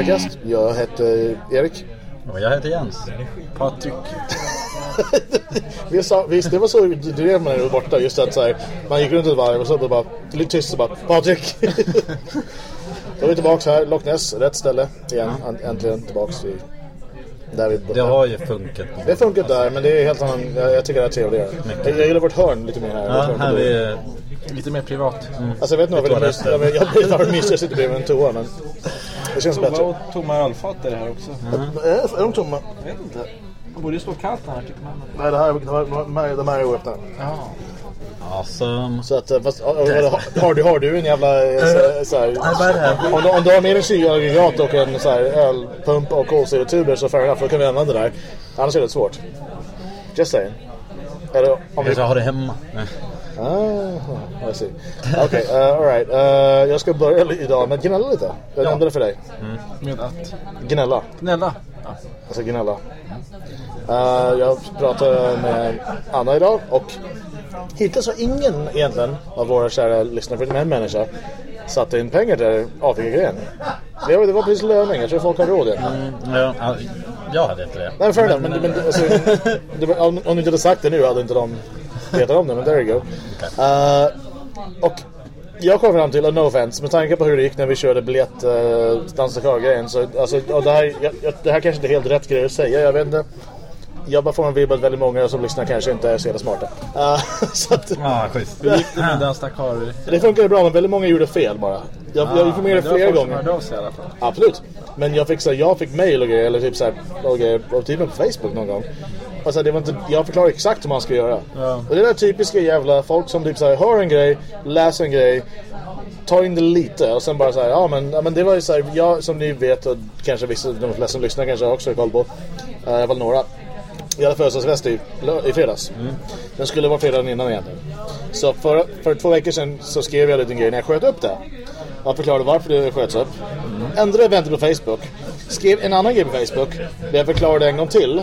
Podcast. Jag heter Erik. Och jag heter Jens. Patrik. vi sa, visst, det var så du drev med var borta. Just att så här, man gick runt ett varv och så bara lite tyst och bara Patrik. Då är vi tillbaka här, Loch Ness, rätt ställe igen. Äntligen tillbaka i där vi Det har ju funkat. Det funkar där, men det är helt annan. Jag, jag tycker det är trevligare. Jag, jag gillar vårt hörn lite mer här. Ja, här är Lite mer privat. Mm. Alltså jag vet det är. Jag, jag blir bara mysig att sitta bredvid en toa, men det känns Tomma bättre. och tomma ölfat är det här också. Är, är de tomma? Jag vet inte. Det borde ju stå kallt här tycker man. Nej, det här, de här, de här, de här är oöppnade. Ja. awesome. Så att, eh, fast, har, har, du, har du en jävla... eh, Så, så här, om, du, om du har med en kylaggregat och en så här, ölpump och kolsyretuber så fair enough, då kan vi använda det där. Annars är det svårt. Just saying. Eller om vi... Jag har det hemma. Ah, I see. Okej, okay, uh, alright. Uh, jag ska börja idag med att gnälla lite. Jag nämnde det för dig. Med att Gnälla. gnälla. Ja. Jag ska gnälla. Uh, jag pratade med Anna idag och hittills har ingen egentligen av våra kära lyssnare, för en människa, satt in pengar till Afrika-grejen. Det var, det var precis löning, jag tror folk har råd egentligen. Ja, ja, jag hade inte det. Nej, fair enough, men, men alltså, det var, om, om du inte hade sagt det nu hade inte de vetat om det, men there you go. Uh, och jag kom fram till, och no offense, med tanke på hur det gick när vi körde biljett uh, dansa kvar-grejen så, alltså, och det här, jag, jag, det här kanske inte är helt rätt grej att säga, jag vet inte. Jag bara får en vibb att väldigt många som lyssnar kanske inte är så jävla smarta. Uh, så att, Ja, schysst. Hur gick det med den Dakar? det funkade bra, men väldigt många gjorde fel bara. Jag, jag informerade Det var flera folk gånger. hörde av sig i alla fall. Absolut. Men jag fick, så jag fick mail och grejer, eller typ så här, och grejer, och typ på Facebook någon gång. Och så här, det var inte, jag förklarar exakt hur man ska göra. Ja. Och det är där typiska jävla folk som typ så här, hör en grej, läser en grej, tar in det lite och sen bara så här, ja men, ja, men det var ju så här, jag som ni vet och kanske vissa, de flesta som lyssnar kanske också har koll på, i alla fall några. Jag hade födelsedagsfest i, i fredags. Den skulle vara fredagen innan egentligen. Så för, för två veckor sedan så skrev jag en liten grej när jag sköt upp det. Jag förklarade varför det sköts upp. Ändrade eventet på Facebook. Skrev en annan grej på Facebook. Där jag förklarade en gång till.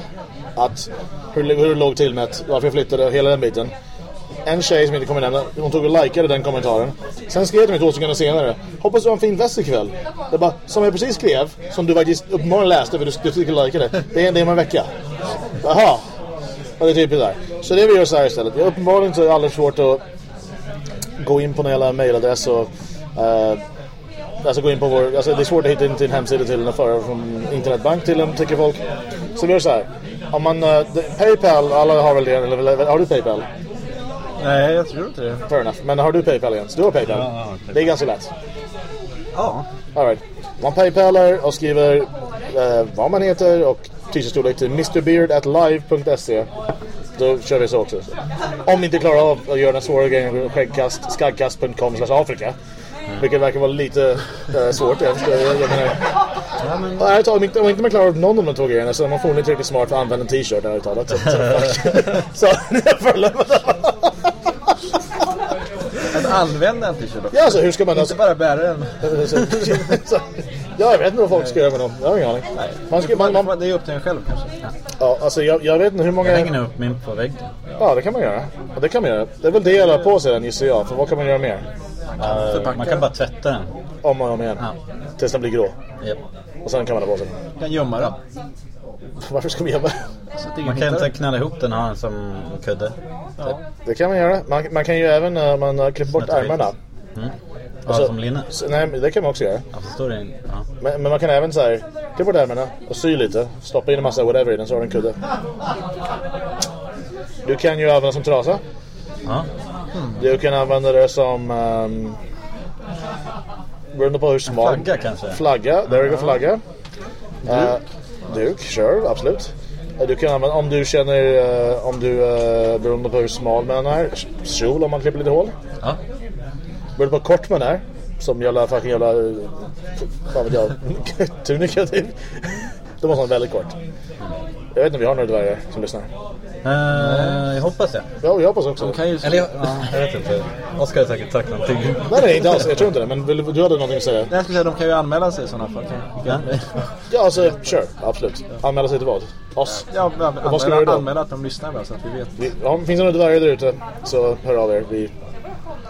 Att hur, hur det låg till med att, varför jag flyttade och hela den biten. En tjej som inte kommer nämna, hon tog och likade den kommentaren. Sen skrev de två sekunder senare. Hoppas du har en fin fest ikväll. Det bara, som jag precis skrev, som du faktiskt uppenbarligen läste för du, du tycker likade. Det är, det är om en vecka. Jaha. Och det är typ det där. Så det vi gör så här istället. Jag uppenbarligen så är det alldeles svårt att gå in på någon jävla mailadress och uh, Alltså gå in på vår, alltså det är svårt att hitta in till en hemsida till en förare från internetbank till en tycker folk. Så vi gör så här. Om man, det- Paypal, alla har väl det, eller eller- har du Paypal? Nej, jag tror inte det. Fair enough. Men har du Paypal Jens? Du har Paypal? Ja, Paypal. Det är ganska lätt. Ja. All right. Man paypalar och skriver eh, vad man heter och t-shirt-storlek till mrbeard.live.se Då kör vi så också. Om ni inte klarar av att göra den svåra grejen skäggkast, skaggkast.com slash Afrika. Vilket verkar vara lite eh, svårt. Jag, jag, jag menar, Ja, ärligt talat, om inte, om inte man klarar av någon av de två grejerna så är man förmodligen tillräckligt smart för att använda en t-shirt ärligt talat. Så, så, så. Att använda en t-shirt. Ja, alltså hur ska man... Inte Alltså, bara bära den. ja, jag vet inte vad folk ska göra med dem. Jag har ingen aning. Man ska, man, man, Det är upp till en själv kanske. ja, alltså jag, jag vet inte hur många... Jag hänger upp min på väggen. Ja, det kan man göra. Ja, det kan man göra. Det är väl det jag la på sig den gissar jag. För vad kan man göra mer? Uh, man kan bara tvätta den. Om och om igen. Ja. Tills den blir grå. Japp. Och sen kan man ha på sig den. Du kan gömma den. Varför ska vi göra Så att ingen Man kan inte knalla ihop den och ha den som kudde. Ja. Det kan man göra. Man, man kan ju även när man klipper bort ett ärmarna. Mm. Ja, Alltså- som linne. Så, nej, men det kan man också göra. Ja, så står det in. Ja. Men, men man kan även så här, klippa bort ärmarna och sy lite. Stoppa in en massa whatever i den så har du en kudde. Du kan ju använda som trasa. Ja. Du kan använda det som... Um, beroende på hur smal... Flagga kanske. Flagga, there you go flagga. Uh, duk, sure, absolut. Eh, Du kan använda, om du känner, eh, om du, uh, beroende på hur smal man är, kjol om man klipper lite hål. Ja. Beroende på hur kort man är, som jävla fucking jävla, fan vet jag, tunika typ. Då måste man väldigt kort. Jag vet inte om vi har några dvärgar som lyssnar. Eh, jag hoppas det. Ja, jag hoppas också. De kan ju... Eller jag, ja, jag vet inte. Oskar har säkert sagt någonting. Nej, nej, inte alls. Jag tror inte det. Men vill, du hade någonting att säga? Nej, jag skulle säga de kan ju anmäla sig i sådana fall. Ja. Ja, alltså, sure. Absolut. Anmäla sig till vad? Oss? Ja, ja, vad ska vi göra anmäla, då? anmäla att de lyssnar bara så att vi vet. Vi, ja, finns det några dvärgar där ute så hör av er. Vi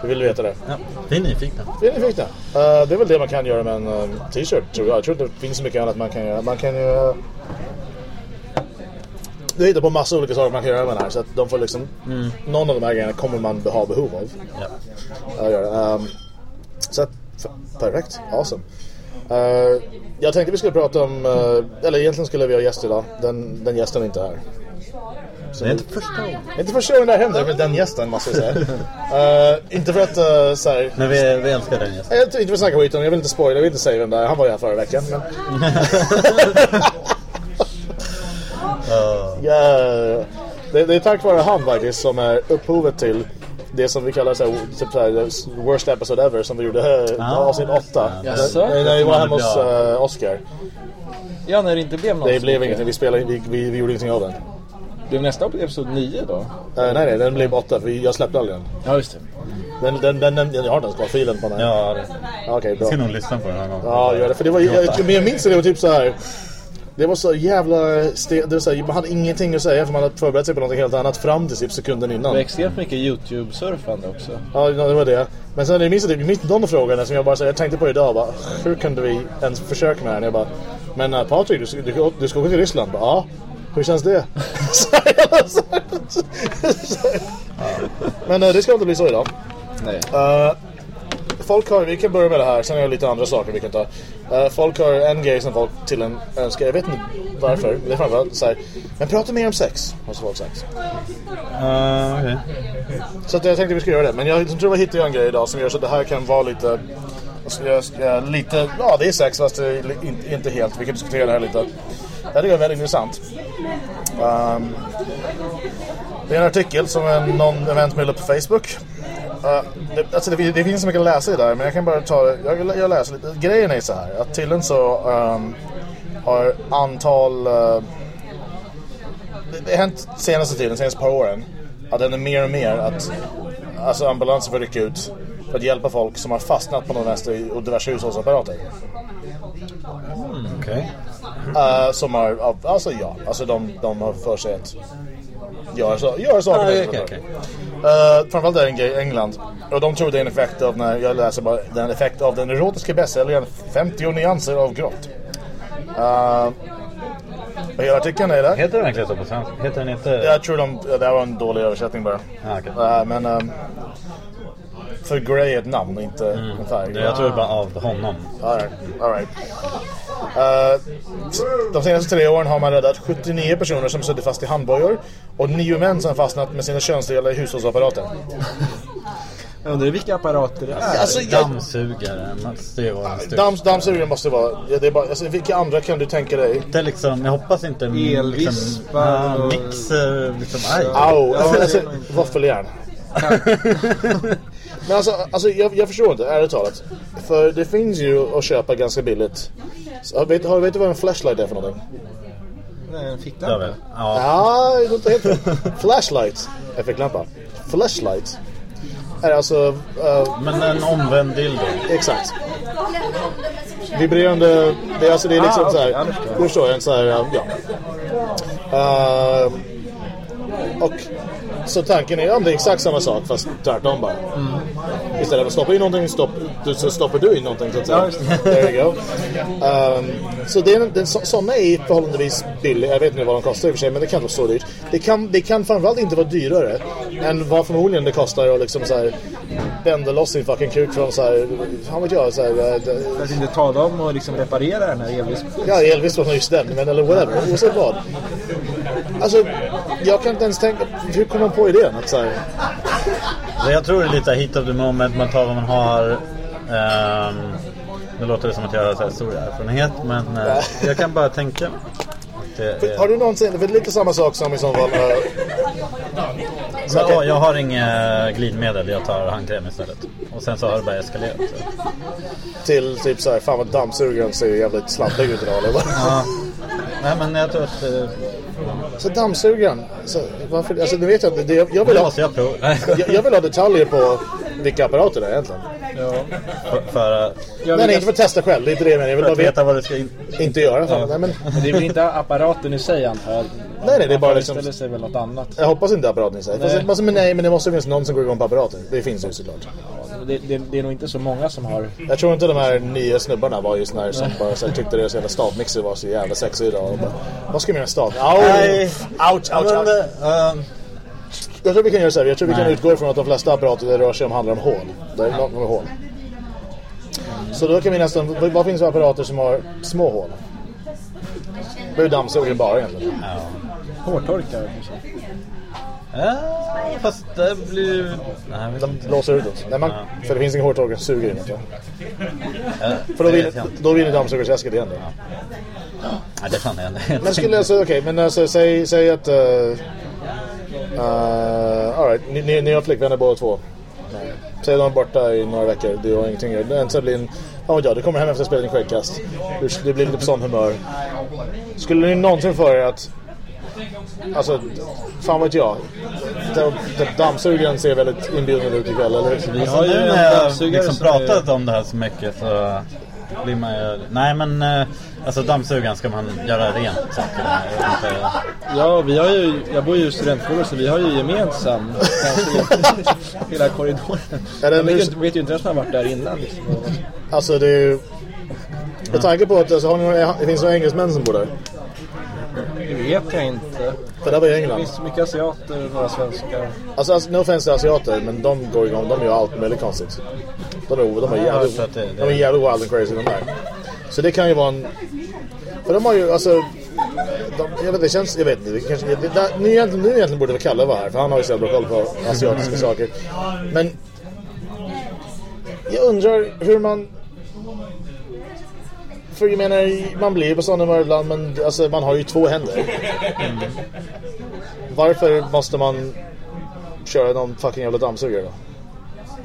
Vi vill veta det. Ja, vi är nyfikna. Vi är nyfikna. Uh, det är väl det man kan göra med en um, t-shirt tror jag. Jag tror inte det finns så mycket annat man kan göra. Man kan ju... Uh, du hittar på massa olika saker man kan göra med den här. Så att de får liksom... Någon av de här grejerna kommer man ha behov av. Ja. Um, så att, perfekt. Awesome. Uh, jag tänkte vi skulle prata om... Uh, eller egentligen skulle vi ha gäst idag. Den, den gästen är inte här. Så Det är inte första gången. inte första gången det händer med den gästen måste jag säga. Uh, inte för att uh, så här, Men vi, vi älskar den gästen. jag inte för att snacka skit om, jag vill inte spoila, jag vill inte säga vem det är. Han var ju här förra veckan. Men... Ja. Ja, det, det är tack vare han faktiskt som är upphovet till det som vi kallar så här, typ så här, worst episode ever som vi gjorde Ah. uh, avsnitt 8. Jaså? När, vi var hemma hos uh, Oscar. Ja, när det inte blev något. Det blev ingenting, vi, spelade, vi, vi, vi gjorde ingenting av den. Blev nästa episod 9 då? Uh, nej, nej, den blev 8 för jag släppte aldrig den. Ja, just det. Den, den, den, den jag har den kvar, filen på den. Ja, det. Okej, bra. Jag ska nog lyssna på den här gången. Ja, gör det. För det var, jag, men jag minns det, det var typ så här. Det var så jävla... Det var så här, man hade ingenting att säga för man hade förberett sig på något helt annat fram till typ sekunden Det innan. var extremt mycket YouTube-surfande också. Ja, det var det. Men sen jag minns jag typ, minns någon av frågorna som jag bara så här, jag tänkte på idag. Bara, hur kunde vi ens försöka med det här? Jag bara, men uh, Patrik, du, du, du ska åka till Ryssland? Bara, ja. Hur känns det? Men uh, det ska inte bli så idag. Nej. Uh, folk har, vi kan börja med det här, sen har jag lite andra saker vi kan ta. Uh, folk har en grej som folk till en önskar, jag vet inte varför, men det är framförallt så här, men prata mer om sex, har folk sagt. Uh, okej. Så att jag tänkte vi ska göra det, men jag tror jag hittade en grej idag som gör så att det här kan vara lite, lite, ja det är sex fast det är inte, helt, vi kan diskutera det här lite. Det här är väldigt intressant. Um, det är en artikel som en, någon event på Facebook. Uh, det, alltså det, det finns så mycket att läsa i där, men jag kan bara ta, jag, jag läser lite. Grejen är så här, att tydligen så um, har antal, uh, det, det har hänt senaste tiden, senaste par åren, att den är mer och mer att alltså ambulanser får rycka ut för att hjälpa folk som har fastnat på någon vänster och diverse hushållsapparater. Okej. Uh, som har, alltså ja, alltså de, de har för sig att göra, så, göra saker. Ah, det. okej. Uh, framförallt är det en grej i England. Och de tror det är en effekt av, när jag läser bara, det är en effekt av den erotiska bästsäljaren 50 nyanser av grått. Uh, och hela artikeln är där. Heter den verkligen så på svenska? Heter den inte... Jag tror de, det här var en dålig översättning bara. Ah, okej. Uh, men um, för Grey är ett namn och inte en färg. Det- Jag tror det bara av honom. All right. All right. Eh, de senaste tre åren har man räddat 79 personer som suttit fast i handbojor och nio män som fastnat med sina könsdelar i hushållsapparaten. Jag undrar vilka apparater det är. Alltså, jag, Dammsugare måste ju vara dams, dammsugare måste vara... Ja, det är bara, alltså, vilka andra kan du tänka dig? Det är liksom, jag hoppas inte... Elvispar Liksom, och- ja, mixer, liksom, aj. Au! Ja, alltså, är inte- våffeljärn. Men alltså, alltså jag, jag förstår inte, ärligt talat. För det finns ju att köpa ganska billigt. Så, vet, har, vet du vad en flashlight är för någonting? Nej, en ficklampa. Ja. Ja, det går inte helt. Flashlight är ficklampa. Flashlight är alltså... eh, Men en omvänd dildo. exakt. Vibrerande... Det är alltså det är liksom Ah, så här. Du förstår, en så här... ja. Eh, och så tanken är, ja, det är exakt samma sak fast tvärtom bara. Istället för att stoppa in någonting stopp, så stoppar du in någonting så att säga. There you go. Um, så det är, en- den, så, sådana är förhållandevis billiga. Jag vet inte vad de kostar i och för sig men det kan inte vara så dyrt. Det kan, det kan framförallt inte vara dyrare än vad förmodligen det kostar att liksom så här bända loss sin fucking kuk från så här, han vet jag, så här, eh, att inte tala om och liksom reparera den här elvis. Ja, Elvis var just den, men eller whatever. Oavsett vad. Alltså, jag kan inte ens tänka... Hur kom man på idén? Att så här, jag tror det är lite heat of the moment. Man tar vad man har. Um, nu låter det som att jag har så här stor erfarenhet. Men eh, jag kan bara tänka det för, är- har du någonsin... För det är lite samma sak som i så fall... eh, så att Ja, jag, har inget glidmedel, jag tar handkräm istället. Och sen så har det bara eskalerat. Så. till typ så här, fan vad dammsugaren ser jävligt sladdrig ut idag. Eller? Ja. Nej men jag tror att... eh, Så dammsugaren, så, varför... Alltså, det vet jag inte. Det, jag, jag, vill ha, jag jag, jag vill ha detaljer på vilka apparater det är egentligen. Ja. För, för Jag Nej, nej, inte för att testa själv. Det är inte det jag menar. Jag vill bara att veta. vad du ska in... Inte göra. Ja. Nej, men, Men det är väl inte apparaten i sig antar jag? nej, det är bara liksom- sig väl något annat. jag hoppas inte apparaten i sig. Fast, Nej. alltså, men nej, men det måste finnas någon som går igång på apparaten. Det finns ju såklart. Det, det, det är nog inte så många som har... Jag tror inte de här nya snubbarna var just när som bara så här, tyckte deras jävla stavmixer var så jävla sexig idag. Bara, Vad ska vi göra en stav? Au! Ouch, ouch, ouch. eh, Jag tror vi kan göra så här. Jag tror vi kan Nej. utgå ifrån att de flesta apparater det rör sig om handlar om hål. Det är något med hål. Så då kan vi nästan... vad- finns det apparater som har små hål? Det är ju dammsugaren bara egentligen. ja. Hårtorkare kanske. Ja, fast det blir ju... Nej, jag vet De blåser utåt. Nej, man, Ja. För det finns ingen hårtorkare som suger inåt. Ja. Ja, För då det vinner, jag då vinner dammsugarsäsket igen då. Nej, det är fan jag Men skulle alltså, okej, men alltså säg, säg att... Uh, uh, Alright, ni, ni, ni har flickvänner båda två. Säg att de är borta i några veckor, du har ingenting att göra. Det blir en... Ja, ja, du kommer hem efter att ha spelat en skäggkast. Du, du blir lite på sån humör. Skulle ni någonsin för er att... Alltså, fan vet jag. Da- da- Dammsugaren ser väldigt inbjudande ut ikväll, eller? Vi har ju nu en när jag liksom som är- pratat om det här så mycket så blir man ju... Nej men eh, alltså dammsugaren ska man göra rent saker med. Ja, vi har ju, jag bor ju i studentkåren så vi har ju gemensam hela korridoren. Är det vet, ju inte, vet ju inte ens om har varit där innan. Liksom. Alltså det är ju... Med tanke på att alltså, har ni, det finns några engelsmän som bor där. Det vet jag inte. För det var i Det England. finns så mycket asiater och några svenskar. Alltså, alltså no offense asiater, men de går igång. De gör allt möjligt konstigt. De är, de är, jävligt, det- de är jävligt wild and crazy de där. Så det kan ju vara en... För de har ju alltså... De, jag vet det känns... Jag vet inte. Det kanske, det, det, nu, egentligen, nu egentligen borde väl Kalle vara här. För han har ju så jävla koll på asiatiska saker. Men... Jag undrar hur man... För jag menar, man blir på sådana humör ibland, men alltså, man har ju två händer. Varför måste man köra någon fucking jävla dammsugare då?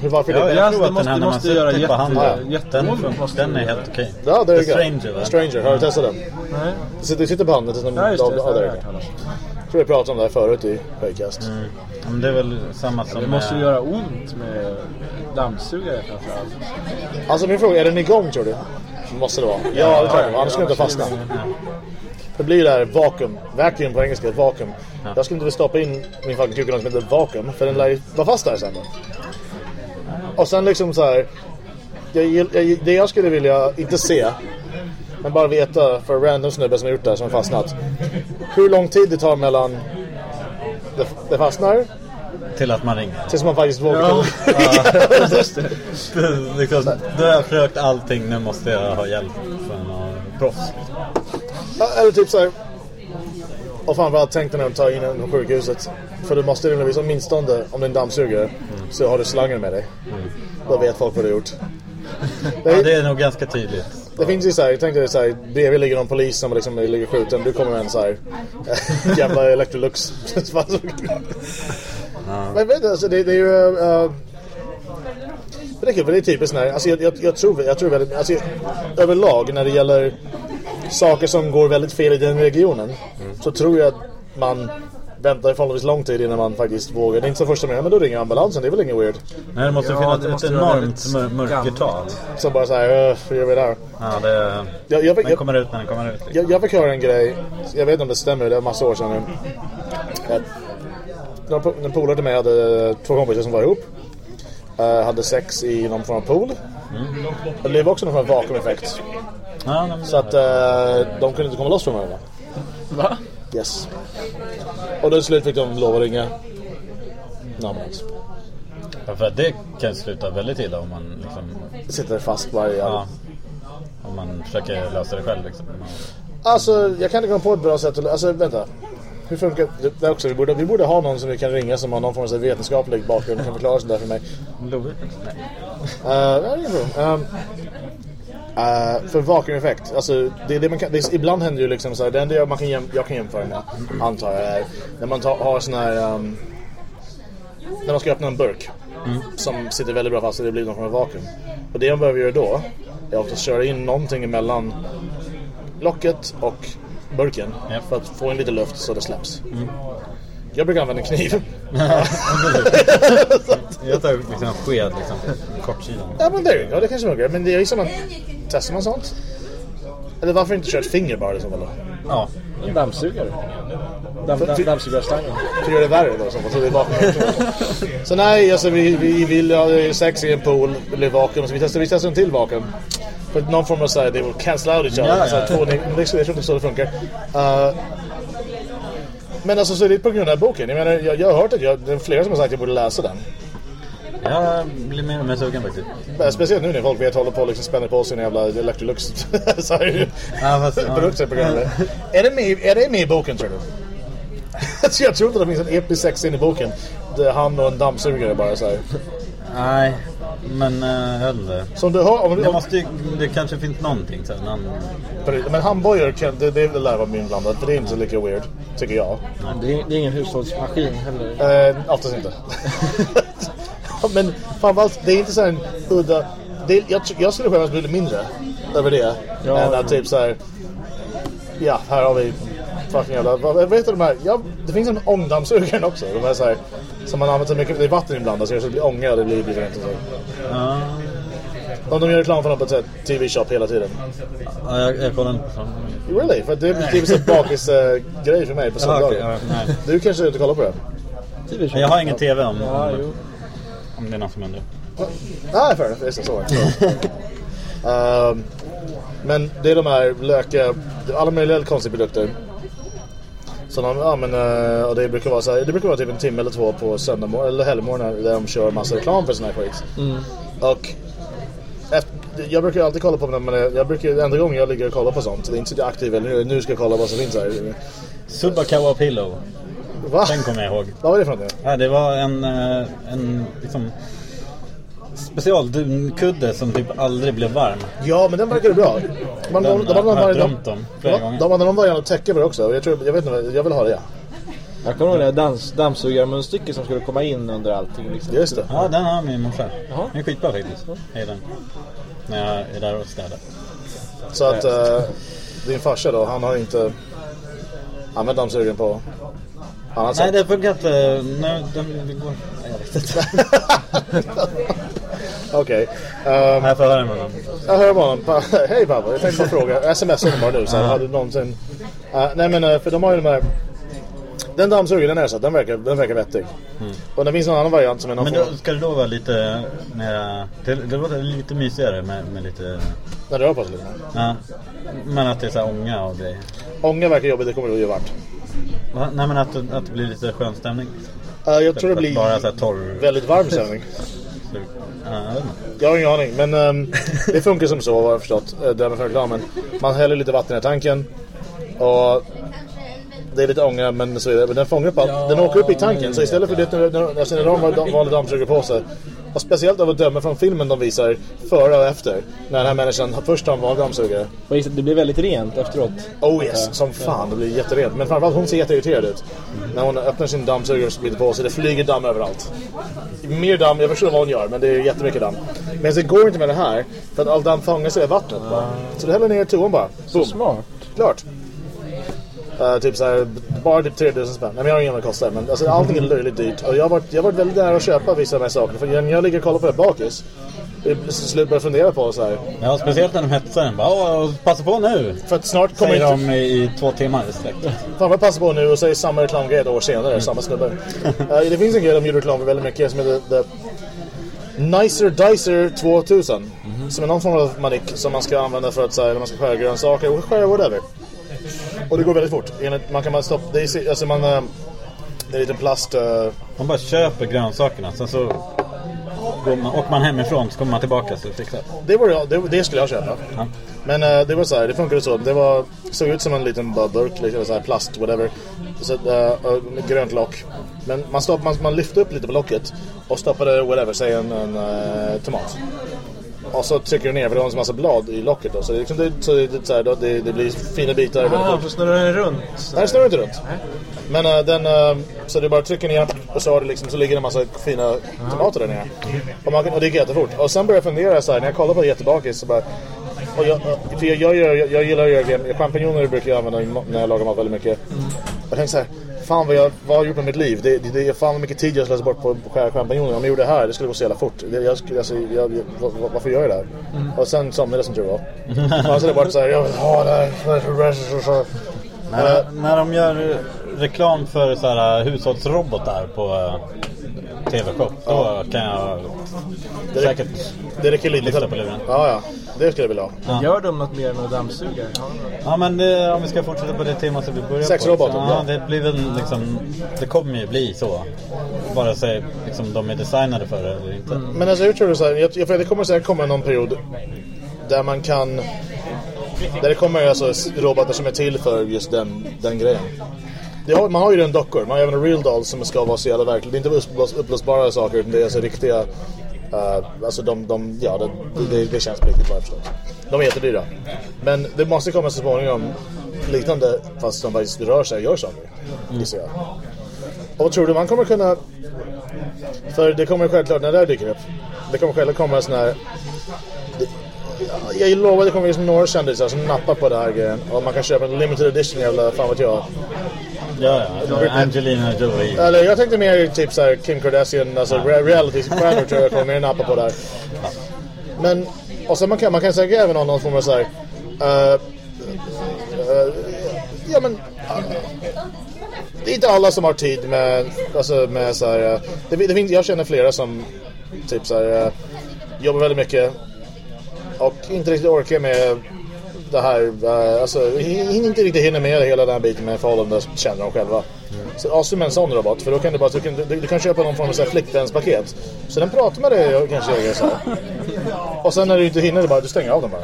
Hur, varför Ja, det? jag tror det att den här måste- när man måste göra på jätte- handen, Ja, den, den det är helt okej. Ja, there you The go. Stranger, va? Stranger, har du testat den? Nej. Det sitter, det sitter på handen. Ja, just det. ja, det är jag det. tror vi pratade om det här förut i Höjkast. Ja, men det är väl samma som... Det måste ju göra ont med dammsugare framförallt. Alltså min fråga, är den igång tror du? Måste det vara. Ja, det tror jag. Annars skulle jag inte fastna. Det blir det här vakuum. Vacuum på engelska, vakuum. Jag skulle inte vilja stoppa in min fucking kuk i något som heter vakuum. För den lär ju vara fast där sen. Och sen liksom så här. Jag, jag, det jag skulle vilja, inte se. Men bara veta för random snubbe som har gjort det här som har fastnat. Hur lång tid det tar mellan det, det fastnar Till att man ringer. tills man faktiskt vågar. Ja. Liksom, då har jag försökt allting, nu måste jag ha hjälp från någon proffs. Ja, eller typ så här. Och framförallt tänk dig när de tar in en på sjukhuset. För du måste rimligtvis åtminstone, om det är en dammsugare, så har du slangen med dig. Då vet folk vad du har gjort. Det, Ja, det är nog ganska tydligt. det finns ju såhär, tänk dig såhär, bredvid ligger någon polis som liksom ligger skjuten. Du kommer med en såhär jävla Electrolux. Men jag vet inte, alltså det, det är ju... Uh, det är kul, för det är typiskt när, alltså jag, jag, jag tror, jag tror väldigt, alltså överlag när det gäller saker som går väldigt fel i den regionen så tror jag att man väntar förhållandevis lång tid innan man faktiskt vågar. Det är inte så första gången, men då ringer ambulansen, det är väl inget weird. Nej, det måste Ja, finnas det måste ett vara enormt mör- mörkertal. Så bara såhär, uh, hur gör vi där? Ja, det, Jag, jag, den jag, kommer ut när den kommer ut. Liksom. jag, jag fick höra en grej, jag vet inte om det stämmer, det är massa år sedan nu. Att En polare till mig hade två kompisar som var ihop. eh, hade sex i någon form av pool. Och det blev också någon form av vakuumeffekt. Men, Så att eh, de kunde inte komma loss från varandra. Va? Yes. Och då till slut fick de lov att ringa. ambulans. Ja, för att det kan sluta väldigt illa om man liksom... Sitter fast varje... Ja, om man försöker lösa det själv liksom. Alltså, jag kan inte komma på ett bra sätt att... Alltså, vänta. Hur funkar det? också, vi, borde, vi borde ha någon som vi kan ringa som har någon form av vetenskaplig bakgrund och kan förklara sånt där för mig. Nej. Uh, ja, det är bra. Um, uh, för vakuumeffekt, alltså det, det man kan, det ibland händer ju liksom så här, det enda jag, man kan jäm, jag kan jämföra med, antar jag, är när man tar, har sån här, um, när man ska öppna en burk som sitter väldigt bra fast och det blir någon form av vakuum. Och det man behöver göra då är oftast köra in någonting emellan locket och burken Ja. för att få in lite luft så det släpps. Jag brukar använda en kniv. Att- Jag tar liksom en sked liksom. Kortsidan. Ja men there you go, det kanske funkar. Men det är ju som man... Testar man sånt? Eller varför inte köra ett finger bara fall då? Ja. En dammsugare. Damm, damm, dammsugarstangen. För att göra det värre då så, så det är. Så nej, alltså vi, vi vill ha sex i en pool, det blir vakuum. Så vi testar, vi testar en till vakuum. Att någon form av såhär, they will cancel out each other. Ja, ja, ja. två, jag tror inte så det funkar. Uh, men alltså så är det på grund av boken. Jag menar, jag, jag har hört att jag, det är flera som har sagt att jag borde läsa den. Jag blir mer och mer sugen faktiskt. Eh, Speciellt nu när folk vet håller på och liksom spänner på sina jävla Electrolux Ja, ja. produkter på grund av det. Är det med, är det med i boken tror du? Alltså, jag tror inte det finns en episk sex in i boken. Där han och en dammsugare bara så här. Nej, men uh, vet inte. Som du har, om, Det, om, måste ju, det kanske finns någonting så här, någon, men kan, det, det lär vara inblandat för det är inte så lika weird, tycker jag. Det är, det är ingen hushållsmaskin heller. Eh, oftast inte. men framförallt, det är inte så här en udda... Det, jag, jag skulle skämmas lite mindre över det. Ja, än ja. att typ så här. Ja, här har vi fucking jävla... Vad vad heter de här? Ja, det finns en ångdammsugare också. De här så här, som man använder så mycket, det är vatten inblandat så det blir ånga och det blir, rent och så. ja, Om de gör reklam för något på ett TV-shop hela tiden. ja, jag, jag kollar inte på. Really? För det blir så bakis-grej för mig på Ja, söndagar. okej, ja, nej. Du kanske inte kollar på det? TV Men Jag har ingen TV om, Ja, jo. om det är någon som undrar. Nej, fair enough. Just det, så. Ehm, men det är de här löka, alla möjliga konstiga produkter. Så de, ja, men, eh, och det brukar vara så här, det brukar vara typ en timme eller två på söndag eller helgmorgnar där de kör massa reklam för såna här skit. Och efter, jag brukar alltid kolla på dem, men jag brukar, enda gången jag ligger och kollar på sånt, det är inte så att jag är aktiv eller nu, nu ska jag kolla vad som finns här. Subakawa Pillow. Va? Den kommer jag ihåg. Vad var det för någonting? Ja, det var en, eh, en liksom, specialdunkudde som typ aldrig blev varm. Ja, men den verkade bra. Man, Den, de, de, de, har jag drömt om flera de, gånger. de hade någon variant att täcka med också. Jag, tror, jag vet inte, jag vill ha det. Jag kommer ihåg det dammsugarmunstycket som skulle komma in under allting. Liksom. Just det. Ja, den har min morsa. Den är skitbra faktiskt. Gillar den. När jag är där och städar. Så att eh, din farsa då, han har inte använt dammsugaren på annat Nej, sätt? det funkar inte. Nej, den det går... Nej, jag vet inte. Okej. Nej, Um, jag får höra honom. jag hör honom. Hej pappa, jag tänkte bara fråga. Sms honom bara nu. Så här, hade någonsin... Eh, nej men eh, för de har ju de här... Den dammsugaren den är så den verkar, den verkar vettig. Och det finns en annan variant som är någon Mm. Men då, ska det då vara lite mera... Det, det låter lite mysigare med, med lite... Den rör på sig lite. Ja. Men att det är så här ånga och grejer. Ånga verkar jobbigt, det kommer du att göra varmt. Va? Nej men att, att det blir lite skön stämning. Eh, jag tror det blir Bara så här torr... väldigt varm stämning. jag har ingen aning, men ehm, det funkar som så har jag förstått. Uh, därmed för reklamen. Man häller lite vatten i tanken. Och det är lite ånga, men så är det. Men den fångar upp allt. Den åker upp i tanken. Så istället för det, när- när de har vanlig dammsugare på sig. Och speciellt av att döma från filmen de visar före och efter. När den här människan först har en vanlig dammsugare. Och just Det blir väldigt rent efteråt. Oh yes, som fan. Det blir jätterent. Men framförallt hon ser jätteirriterad ut. När hon öppnar sin dammsugare och sprider på sig. Det flyger damm överallt. Mer damm, jag förstår vad hon gör. Men det är jättemycket damm. Men det går inte med det här. För att all damm fångar sig i vattnet bara. Så du häller ner i toan bara. Boom. Smart. Klart. Uh, typ såhär, bara typ 3000 spänn. Nej men jag har ingen aning vad det kostar. Men alltså, allting är löjligt dyrt. Och jag har varit, jag har varit väldigt nära att köpa vissa av de här sakerna. För när jag ligger och kollar på det bakis. Slut börjar fundera på så här. Ja, speciellt när de hetsar den. Bara, "Åh, passa på nu! För att snart kommer Säger inte... de i, två timmar sträck. Fan vad passa på nu och säger samma reklamgrej ett år senare, samma snubbe. Eh, det finns en grej de gjorde reklam för väldigt mycket som heter The Nicer Dicer 2000. Som är någon form av manik som man ska använda för att säga när man ska skära grönsaker, skära whatever. Och det går väldigt fort. Enligt- Man kan bara stoppa, det är, alltså man... eh, Det är lite plast... eh, Man bara köper grönsakerna. Sen så går man, åker man hemifrån så kommer man tillbaka så fixar det. Var, jag- det, det skulle jag köpa. Ja. Men eh, det var så här, det funkade så. Det var, såg ut som en liten bara burk, liksom så här plast, whatever. Så, med grönt lock. Men man, stopp, man, man lyfte upp lite på locket och stoppade, whatever, säg en, en eh, tomat. Och så trycker du ner, för det har en massa blad i locket då. Så det, liksom, det, så det, så här, då, det, det blir fina bitar fort. för snurrar den runt. så. Nej, det snurrar inte runt. Men eh, den, eh, så du bara trycker ner och så, har det liksom, så ligger det en massa fina tomater där nere. Och, man, och det gick jättefort. Och sen började jag fundera så här, när jag kollar på det jättebakis så bara... Och jag, för jag, jag, jag, jag gillar att göra grejer. Champinjoner brukar jag använda när jag lagar mat väldigt mycket. Jag tänkte så här, Fan vad jag, vad jag gjort med mitt liv? Det, det, det är fan vad mycket tid jag slösar bort på att skära champinjoner. Om jag gjorde det här, det skulle gå så jävla fort. Det, jag, alltså, jag, jag, var- varför gör jag det här? Och sen somnade jag som tur var. Så är det bara såhär, jag vill ha det här. När, när de gör reklam för så här, hushållsrobotar på uh, TV-shop, då kan jag Det, säkert... det räcker lite Lyfta på luren. Ja, ja. Det skulle jag vilja ha. Ja. Gör de något mer än att dammsuga? Ja. Ja men det, om vi ska fortsätta på det temat som vi började Sexroboten, på. ja. Ja, det blir väl liksom... Det kommer ju bli så. Vare sig liksom, de är designade för det eller inte. Men alltså jag tror det så här, jag, jag, för det kommer säkert komma någon period där man kan där det kommer alltså robotar som är till för just den, den grejen. Det har, man har ju den dockor, man har även en real doll som ska vara så jävla verklig. Det är inte uppblås, uppblåsbara saker utan det är alltså riktiga uh, alltså de, de ja det, det, det känns på riktigt vad jag förstått. De är jättedyra. Men det måste komma så småningom liknande fast de faktiskt rör sig och gör saker. Gissar jag. Och vad tror du man kommer kunna för det kommer självklart när det där dyker upp. Det kommer självklart komma sån här... Det, jag lovar det kommer liksom några kändisar som nappar på den här grejen. Och man kan köpa en limited edition jävla fan vet jag. Ja, ja. Angelina Jolie. Eller jag tänkte mer typ så här Kim Kardashian, alltså re- reality-stjärnor tror jag kommer mer nappa på där. Men, och sen man kan, man kan säkert även ha någon form av så här... eh, eh, ja men... eh, det är inte alla som har tid med, alltså med så här, eh, det, det jag känner flera som typ så här, eh, jobbar väldigt mycket och inte riktigt orkar med det här, eh, alltså hin- inte riktigt hinner med hela den här biten med förhållanden känner de själva. Så asum med en sån robot, för då kan du bara, du kan, du, du kan köpa någon form av flickvänspaket. Så den pratar med dig och kanske gör så här. Och sen när du inte hinner, det bara, du stänger av den bara.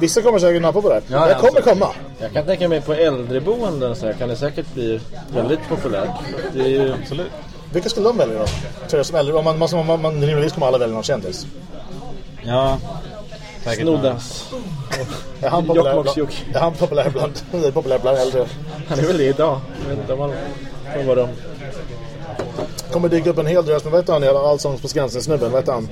Vissa kommer säkert nappa på det. Ja, det kommer alltså. komma. Jag kan tänka mig på äldreboenden så här kan det säkert bli väldigt populärt. Det är ju... Absolut. Vilka skulle de välja då? Tror jag som äldre, om man, man, man, man, man rimligtvis kommer alla välja någon kändis. Ja. Snoddas. Är han populär bland, är han populär bland, är populär bland äldre? Han är väl det idag. Jag vet inte om han kommer vara dem. Kommer dyka upp en hel drös, men vad heter han i Allsångs på Skansen-snubben? Vad heter han?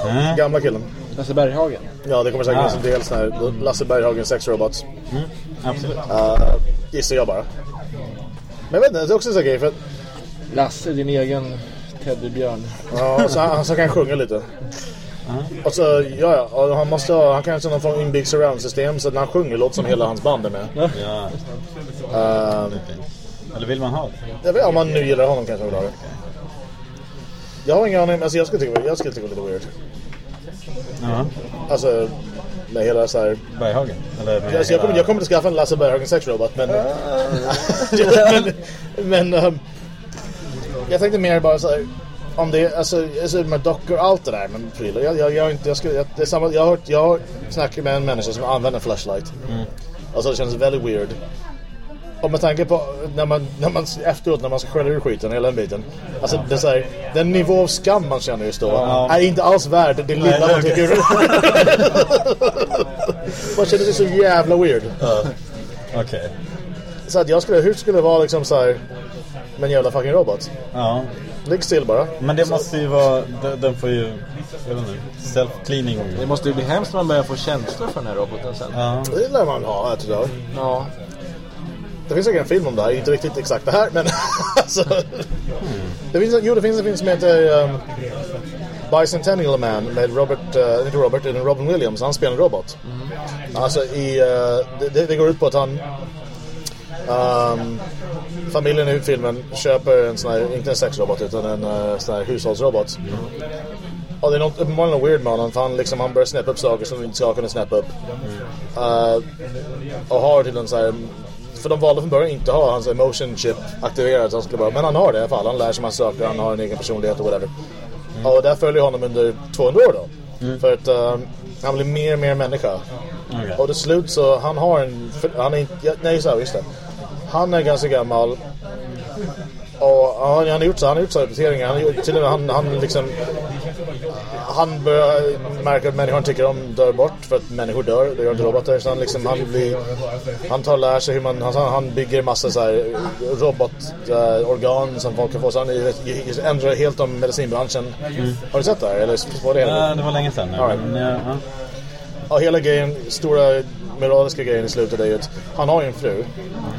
Mm. Gamla killen. Lasse Berghagen. Ja, det kommer säkert Ah. ah. en del sån här Lasse Berghagen sexrobots. Mm. Absolut. Uh, gissar jag bara. Men jag vet inte, det är också en sån grej för att, Lasse, din egen teddybjörn. ja, så han, så kan sjunga lite. Och så, ja, ja, han måste ha, han kan ha någon form av inbyggd surround-system så att när han sjunger låter som hela hans band är med. Ja. Uh, Eller vill man ha det? jag vet, om man nu gillar honom kanske vill ha det. Jag har ingen aning, alltså jag skulle tycka, jag skulle tycka det var lite weird. Ja. Alltså, med hela så här... Berghagen? Eller med Alltså, jag, kommer, jag kommer inte skaffa en Lasse Berghagen sexrobot, men... men men ehm, jag tänkte mer bara så här, om det alltså, alltså med dockor och allt det där men prylar. Jag, jag, jag, inte, jag, jag, det är samma, jag har hört, jag har snackat med en människa som använder flashlight. Alltså det känns väldigt weird. Och med tanke på när man, när man efteråt när man ska skälla ur skiten hela den biten. Alltså det är så här, den nivå av skam man känner just då Ja. är inte alls värd det lilla Nej, man tycker. man känner sig så jävla weird. Okej. Så att jag skulle, hur skulle det vara liksom så här med en jävla fucking robot? Ja. Ligg still bara. Men det måste ju vara... Den, den får ju... Jag vet inte. Self-cleaning. Det måste ju bli hemskt när man börjar få känslor för den här roboten sen. Ja. Det lär man ha, jag tror jag. Ja. Det finns säkert en film om det här, inte riktigt exakt det här, men alltså... Det finns, jo, det finns en film som heter um, Bicentennial Man med Robert, uh, inte Robert, utan Robin Williams. Han spelar en robot. Alltså i, uh, det- det, det går ut på att han... Um, familjen i filmen köper en sån här, inte en sexrobot utan en uh, sån här hushållsrobot. Och det är något uppenbarligen weird med honom för han, liksom, han börjar snäppa upp saker som han inte ska kunna snäppa upp. Uh, och har till en sån här för de valde från början inte ha hans emotion chip aktiverad så han skulle bara, men han har det i alla fall. Han lär sig massa saker, han har en egen personlighet och whatever. Och där följer honom under 200 år då. För att uh, han blir mer och mer människa. Okej. Och till slut så, han har en, han är inte, nej så här, just det. Han är ganska gammal. Och han har gjort så, han har gjort så repeteringar. Han, gjort- till och med han, han liksom han börjar märka att människan tycker om dör bort för att människor dör, det gör inte robotar. Så han, liksom, han, blir, han tar lär sig hur man, han, han bygger massa så här robotorgan som folk kan få. Så han ändrar helt om medicinbranschen. Har du sett det här? Eller det? Ja, det var länge sedan right. Men, ja, ja. Hela grejen, stora moraliska grejen i slutet är ju att han har ju en fru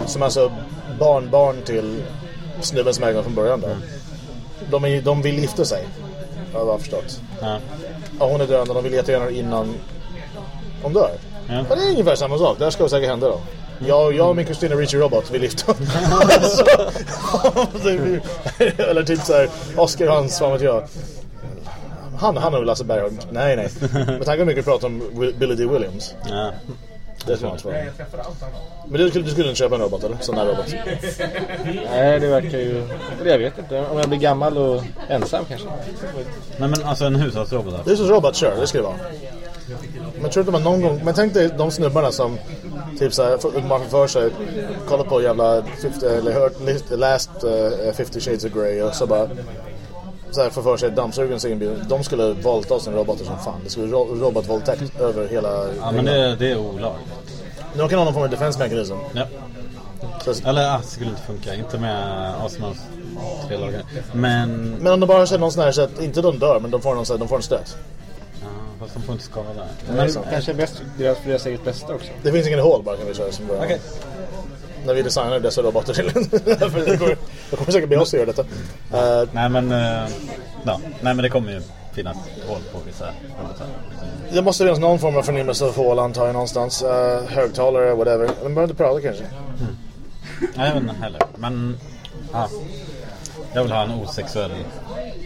som alltså barnbarn till snubben som ägde från början då. De, är, de vill gifta sig. Har jag förstått. Ja. Ja, hon är döende de vill jättegärna innan hon dör. Ja. Men det är ungefär samma sak. Det här ska säkert hända då. Jag, jag och min kusin och Richie Robot oss. Så- Eller typ såhär, Oscar och hans, vet jag. Han, han väl Lasse Berghagen? Nej, nej. Med tanke på mycket vi pratar om Billy D. Williams. Ja. Det skulle inte vara. Men du skulle, du skulle inte köpa en robot eller? Sån här robot? Nej, det verkar ju... Jag vet inte. Om jag blir gammal och ensam kanske. Nej men alltså en hushållsrobot. Det är så robot, kör. Det ska det vara. Men tror inte man någon gång... Men tänk dig de snubbarna som typ såhär, får- man för sig, kollar på jävla 50, eller hört läst uh, 50 shades of Grey och så bara så här får för sig dammsugaren sin bil. De skulle våldta sina robotar som fan. Det skulle ro robotvåldtäkt över hela... Ja men det, det är olagligt. De kan ha någon form av defense mechanism. Ja. Så- Eller ah, det skulle inte funka. Inte med Osmos tre lagar. Men... Men om de bara har någon sån här så att inte de dör men de får, någon, så här, de får en stöt. Ja, fast de får inte skada. Men, så. Kanske bäst deras, deras eget bästa också. Det finns ingen hål bara kan vi säga. Som bara, Okej. När vi designar dessa robotar till. Det, kommer, det kommer säkert bli oss att göra detta. Eh, Nej men... eh, ja. Nej men det kommer ju finnas hål på vissa robotar. det måste finnas någon form av förnimmelse av hål antar jag någonstans. Uh, högtalare, whatever. De behöver inte prata kanske. Nej jag vet inte heller. Men... Ja. Jag vill ha en osexuell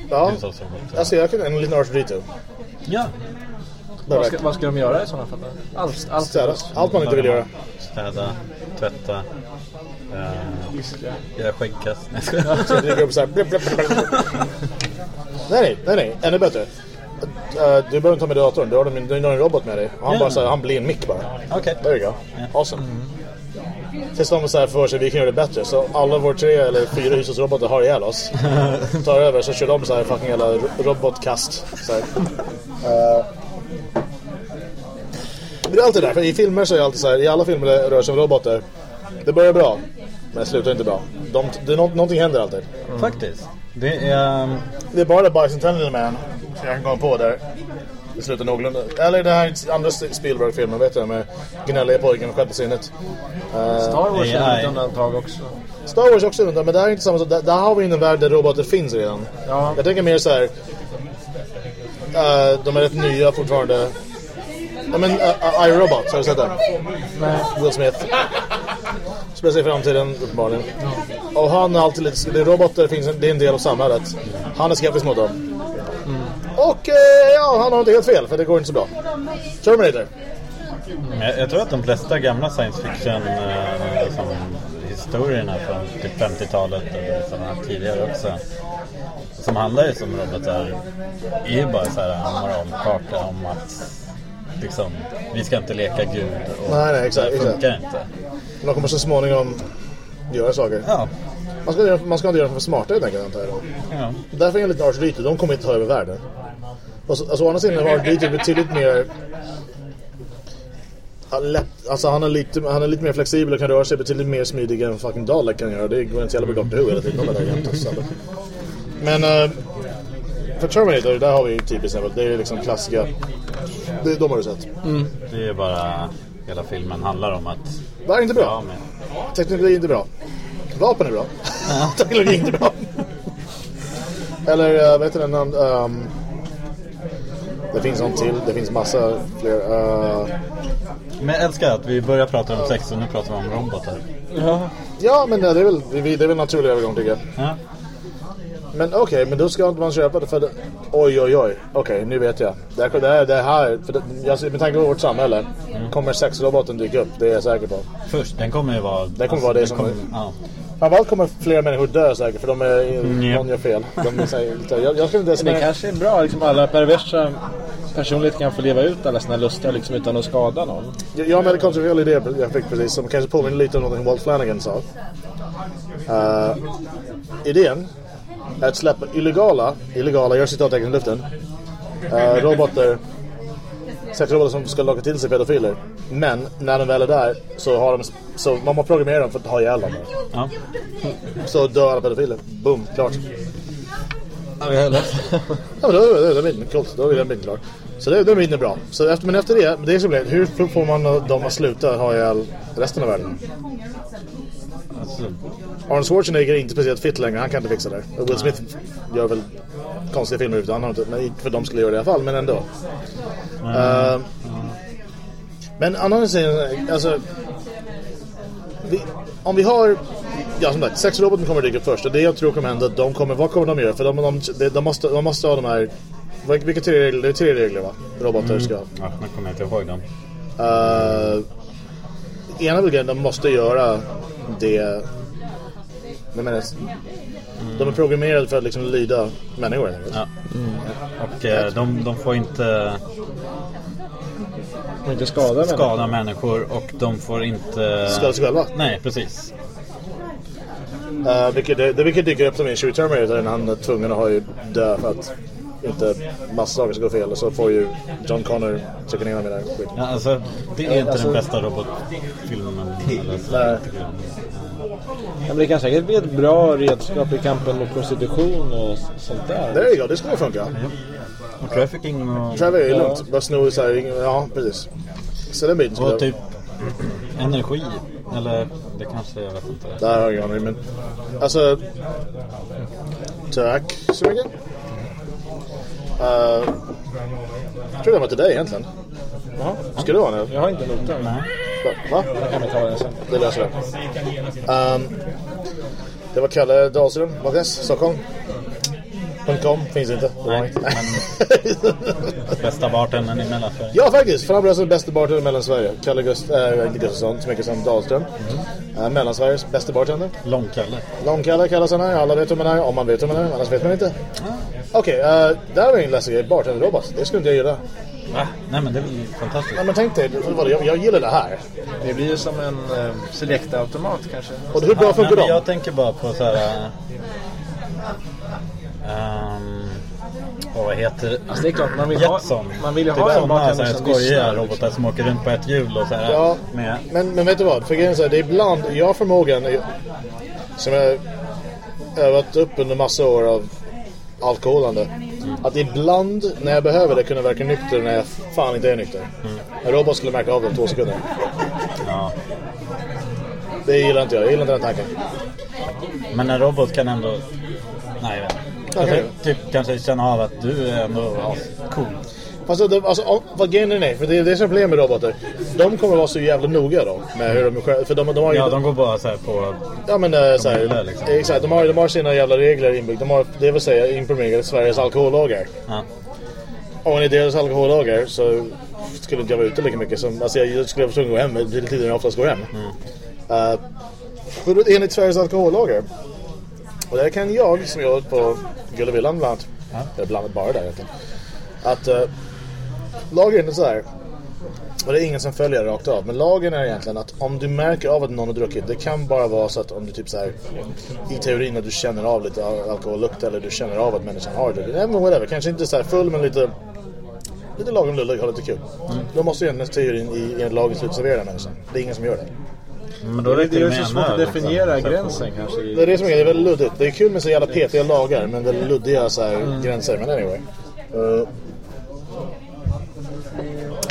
Ja, hushållsrobot. alltså jag kan en liten R2D2. Ja. Vad ska, vad ska de göra i sådana fall? Allt, allt Städa. Allt man inte vill göra. Städa, tvätta. Göra skäggkast. Nej, jag dyker upp så här. blip, blip, blip. Nej, nej, nej, nej. Ännu bättre. Eh, du behöver inte ha med datorn. Du har, en, du har en robot med dig. Och han, bara, så här, han blir en mick bara. Okej. There you go. Awesome. Tills de så här för sig vi kan göra det bättre. Så alla våra tre eller fyra hushållsrobotar har ihjäl oss. Tar över så kör de så här fucking jävla ro- robotkast. Så här. Eh, det är alltid där. För i filmer så är det alltid så här. I alla filmer det rör sig om robotar. Det börjar bra. Men det slutar inte bra. De, det, är nå- någonting händer alltid. Faktiskt. Det är... um, Det är bara Bicentennial Man som jag kan komma på där. Det slutar någorlunda. Eller den här andra Spielberg-filmen, vet du? Med gnälliga pojken med sjätte sinnet. Eh, Star Wars är ett undantag också. Star Wars är också undantag, men det här är inte samma sak. Där, där har vi en värld där robotar finns redan. Ja. Jag tänker mer så här. eh, de är rätt nya fortfarande. Ja men uh, iRobot, har du sett den? Nej. Will Smith. Spelar sig i framtiden uppenbarligen. Och han är alltid lite... Det är robotar, det, finns en, det är en del av samhället. Han är skeptisk mot dem. Och eh, ja, han har inte helt fel för det går inte så bra. Terminator. Men Jag, jag tror att de flesta gamla science fiction eh, liksom, historierna från typ 50-talet eller här tidigare också som handlar ju som robotar är ju bara så här moralkarta om att liksom, vi ska inte leka gud och Nej, nej, exakt, det exakt. funkar inte. De kommer så småningom göra saker. Ja, Man ska, man ska inte göra dem för smarta helt enkelt antar jag. ja. Därför enligt Lars Ryter, de kommer inte ta över världen. Och så, alltså, å andra sidan har Ryter betydligt mer... Han, lätt, alltså, han, är lite, han är lite mer flexibel och kan röra sig betydligt mer smidig än fucking Dalek kan göra. Det går inte jävla bra Doctor Who hela tiden. De är där jämt och så. Men eh, för Terminator, där har vi typiskt exempel. Det är liksom klassiska... Det, de har du sett. Det är ju bara hela filmen handlar om att Det är inte ja, bra. men, Teknologi är inte bra. Vapen är bra. Teknologi är inte bra. Eller, uh, vad heter den? Um, det finns någon till. Det finns massa fler. Uh, men jag älskar att vi börjar prata om sex och nu pratar vi om robotar. Ja. ja, men det är väl, det är väl en naturlig övergång tycker jag. Ja. Men okej, men då ska inte man köpa det för det. Oj, oj, oj. Okej, nu vet jag. Det här, det här, det här för det, jag, med tanke på vårt samhälle kommer sexroboten dyka upp. Det är jag säker på. Först, den kommer ju vara... Det kommer vara det den som- kommer- ja. Framförallt kommer fler människor dö säkert för de är, Mm, någon gör fel. De är, lite- jag, jag skulle inte ens Men det kanske är bra, liksom alla perversa personligheter kan få leva ut alla sina lustar liksom utan att skada någon. Jag jag har en väldigt kontroversiell idé jag fick precis som kanske påminner lite om något Walt Flanagan sa. Uh, idén att släppa illegala, illegala, gör citattecken i luften, uh, robotar, sexrobotar som ska locka till sig pedofiler. Men när de väl är där så har de, så man må programmera dem för att ha ihjäl dem. Ja. Så dör alla pedofiler. Boom, klart. Ja, vi har läst. Ja, men då, då, då är den biten coolt. Då är den biten klar. Så det, biten är bra. Så efter, men efter det, det är så blir, hur får man dem att sluta ha ihjäl resten av världen? så, Arnold Schwarzenegger är inte speciellt fit längre, han kan inte fixa det. Och Will Smith gör väl konstiga filmer utan han har inte, men för de skulle göra det i alla fall, men ändå. Eh, men annan sidan, alltså... Vi, om vi har... Ja, som sagt, sexroboten kommer dyka upp först. Och det jag tror kommer hända, de kommer, vad kommer de göra? För de, de, de, de, måste, de måste ha de här... Vilka tre regler? Det är tre regler va? Robotar ska ha. ja, nu kommer jag inte ihåg dem. Uh, ena grejen, de måste göra det... Jag menar, De är programmerade för att liksom lyda människor. Ja. Och eh, de, de får inte inte skada människor. skada människor och de får inte... Skada sig själva. Nej, precis. Uh, vilket, det, det vilket dyker upp som i 20 Terminator när han är tvungen att ha ju dö för att inte massa saker ska gå fel. Och så får ju John Connor trycka ner honom i den här skiten. Ja, alltså, det är inte Alltså- den bästa robotfilmen. Eller så, Nej. Ja, men det kan säkert bli ett bra redskap i kampen mot prostitution och sånt där. There you go, det skulle funka. Och trafficking och... Trevor är lugnt. Bara sno så här, ja precis. Så den biten skulle Och typ energi. Eller det kanske, jag vet inte. Där har jag ingen aning, men... Alltså... Tack så mycket. Uh, jag tror det var till dig egentligen. Jaha. Ska du ha den? Jag har inte notat. Nej. Va? Jag kan ta den sen. Det löser jag. Um, det var Kalle Dahlström, Magnus, Stockholm. .com finns inte. Nej. Bästa bartendern i Mellansverige. ja, faktiskt. Framröstad bästa bartender i Mellansverige. Kalle Gust äh, Gustafsson, så mycket som Dahlström. Uh, Mellansveriges bästa bartender. Långkalle. Långkalle kallas han här. Alla vet vem han är. Om man vet vem han är. Annars vet man inte. Okej, okay, där var en läskig grej. Bartenderrobot. Det skulle inte jag gilla. Va? Nej men det är väl fantastiskt. Nej, men tänk dig. vad- Jag, jag gillar det här. Det blir ju som en eh, select-automat kanske. Och hur bra Nej, funkar de? jag tänker bara på så här... Um, vad heter Alltså det är klart, man vill ha, Jetson. man vill ju typ ha sådana så bartender här skojiga robotar som åker runt på ett hjul och så här. Ja, Med, men, men vet du vad? För grejen är så här, det är ibland, jag har förmågan som jag övat upp under massa år av alkoholande. Att ibland när jag behöver det kunna verka nykter när jag fan inte är nykter. En robot skulle märka av det om två sekunder. ja. Det gillar inte jag, jag gillar inte den tanken. Men en robot kan ändå... Nej, jag vet inte. Okej. tänkte typ kanske känna av att du är ändå cool. Fast alltså, om- vad grejen är, nej, för det är det som är problemet med robotar. De kommer vara så jävla noga då med hur de. För de, de har ju... Ja, de går bara så på... Ja men äh, så här, liksom. exakt, de har, de har sina jävla regler inbyggt. De har, det vill säga implementerat Sveriges alkohollagar. Ja. Och enligt deras alkohollagar så skulle inte jag vara ute lika mycket som... Alltså jag skulle vara tvungen att gå hem vid tiden jag oftast går hem. Uh, för enligt Sveriges alkohollagar. Och där kan jag, som jag på Gullevillan bland annat. Eller bland annat bara där egentligen. Att uh, lagen är så här. Och det är ingen som följer det rakt av. Men lagen är egentligen att om du märker av att någon har druckit. Det kan bara vara så att om du typ så här. I teorin att du känner av lite al- alkohollukt. Eller du känner av att människan har druckit. Nej men whatever. Kanske inte så här full men lite. Lite lagom lullig. Ha lite kul. Då måste ju egentligen teorin i, i en lagen slutservera människan. Det är ingen som gör det. Men då Det är det ju med så svårt att liksom. definiera här, gränsen kanske. Det är det som är, det är väldigt luddigt. Det är kul med så jävla petiga lagar. Men väldigt luddiga så här, gränser. Men anyway. Uh,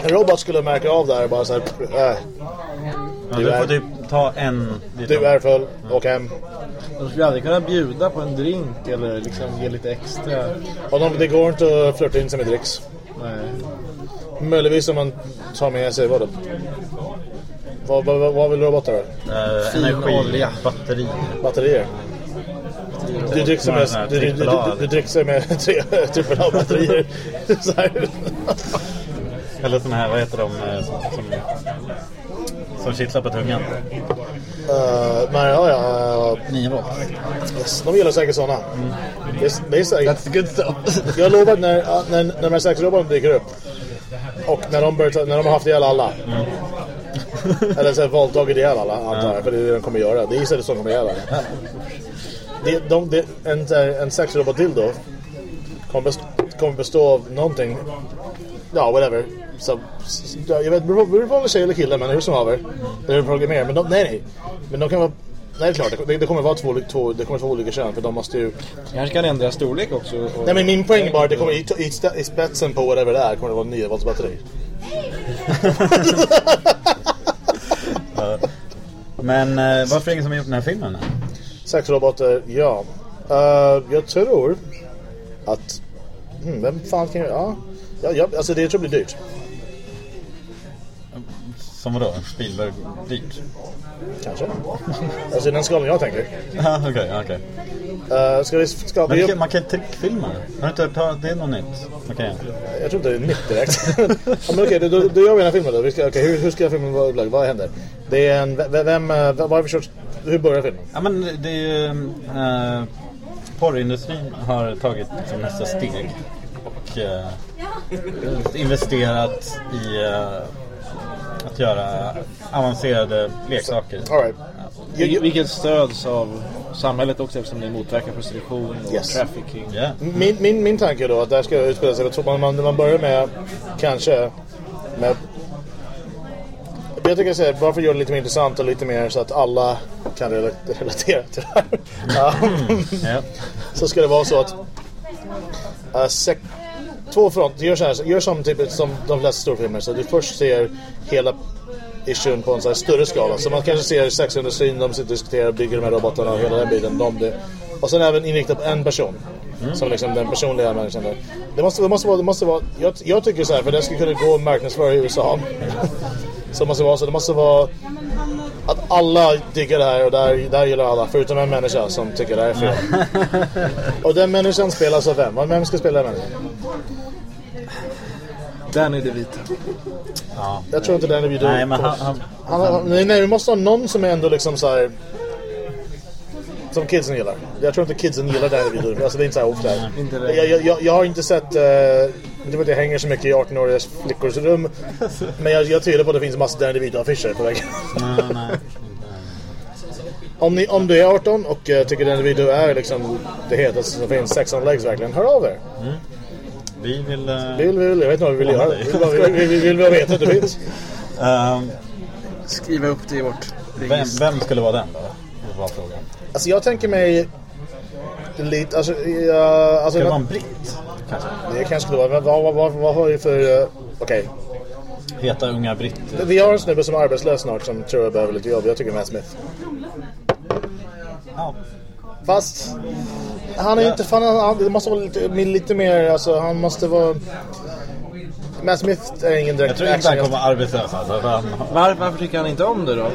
en robot skulle märka av det här bara så här. Äh, Ja, Du du får typ ta en... du är full. Och hem. De skulle aldrig kunna bjuda på en drink eller liksom ge lite extra. Och de, det går inte att flirta in sig med dricks. Nej. Möjligtvis om man tar med sig vad då? Vad, vad, vad, vill robotar då? Uh, Fin energi, olja. batteri. Batterier? Du dricker med, du, du, du, du, du dricker med tre trippel batterier så här. Eller såna här, vad heter de eh, som, som, som kittlar på tungan? Uh, men ja, ja. Uh, 9 volt. yes, de gillar säkert sådana. Det, är- det är säkert. That's good stuff. Jag lovar när, när, när de här sexrobotarna dyker upp och när de, börjar när de har haft ihjäl alla. Eller så våldtagit ihjäl alla antar jag, för det är det de kommer göra. Det är så de kommer alla. Det, de, det, en, en sexrobot till då kommer, kommer bestå av någonting. Ja, whatever. Så, jag vet, beror på- beror på om det är tjej eller kille, men hur som haver. Eller hur programmerar. Men de, nej, nej. Men de kan vara... Nej, det är klart. Det, det kommer vara två, två, det kommer vara olika kön, för de måste ju... Kanske kan ändra storlek också. Och... Nej men min poäng är bara att det kommer i, i, i spetsen på whatever det är kommer det vara 9 volts batteri. Men uh, varför är det ingen som har gjort den här filmen? Sexrobotar, ja. Uh, jag tror att... Hmm, vem fan kan jag... Ja. Ja, ja, alltså det jag tror blir dyrt. Som vadå? Spielberg dyrt? Kanske. Alltså i den skalan jag tänker. Ja, okej, okej. Uh, ska vi skapa... Men Vi, man kan, man kan trickfilma det. Inte Det är något nytt. Okej. jag tror inte det är nytt direkt. ja, men okej, då, då gör vi den här filmen då. Ska, okej, hur, hur ska filmen vara upplagd? Vad händer? Det är en... Vem... eh, Vad har vi kört? Hur börjar filmen? Ja men det är ju... Uh, porrindustrin har tagit liksom nästa steg. Och eh, investerat i eh, att göra avancerade leksaker. All right. Vil- Vilket stöds av samhället också eftersom det motverkar prostitution och Yes. trafficking. Ja. Min, min, min tanke är då att det här ska utspela sig. Jag tror man, man, man börjar med kanske med jag tycker säga, bara för att göra det lite mer intressant och lite mer så att alla kan rela- relatera till det här. Ja. så ska det vara så att uh, sek- två front, gör, så här, gör som, typ, som de flesta storfilmer så du först ser hela issuen på en så här större skala. Så man kanske ser sexindustrin, de sitter och diskuterar, bygger de här robotarna och hela den biten. De, det. Och sen även inriktat på en person. Som liksom den personliga människan där. Det måste, det måste vara, det måste vara jag, jag tycker så här, för det ska kunna gå att marknadsföra i USA. så det måste vara så, det måste vara att alla tycker det här och där, där gillar alla. Förutom en människa som tycker det här är fel. och den människan spelas av vem? Vem ska spela den människan? Danny DeVito. ja. Jag tror inte den är video. Nej men han, han, Han, han, nej, nej, vi måste ha någon som är ändå liksom så här. Som kidsen gillar. Jag tror inte kidsen gillar den videon. Alltså det är inte så här ofta. Inte det. Jag, jag, jag, har inte sett... Uh, inte för att jag hänger så mycket i 18-åriga flickors rum. Men jag, jag tyder på att det finns massa Danny DeVito-affischer på väggen. nej, nej. om, ni, om du är 18 och uh, tycker Danny DeVito är liksom det hetaste som finns, sex on legs verkligen, hör av er. Vi vill... Vi vill, vi vill, jag vet inte vad vi vill göra. Vi vi, vi, vi vill bara veta att det finns. ehm, Skriva upp det i vårt vem, vem skulle vara den då? Det var frågan. Alltså jag tänker mig lite, alltså, jag, alltså Ska det vara en britt? Kanske? Det kanske skulle vara, men vad, vad, vad, vad har vi för... Uh, Okej, Heta unga britter. vi har en snubbe som är arbetslös snart som tror jag behöver lite jobb. Jag tycker Matt Smith. Ja. Fast han är Ja. inte... Fan, han, det måste vara lite, lite mer... Alltså han måste vara... Matt Smith är ingen direkt Jag tror inte han kommer arbetslös alltså. För han, Var, varför tycker han inte om det då?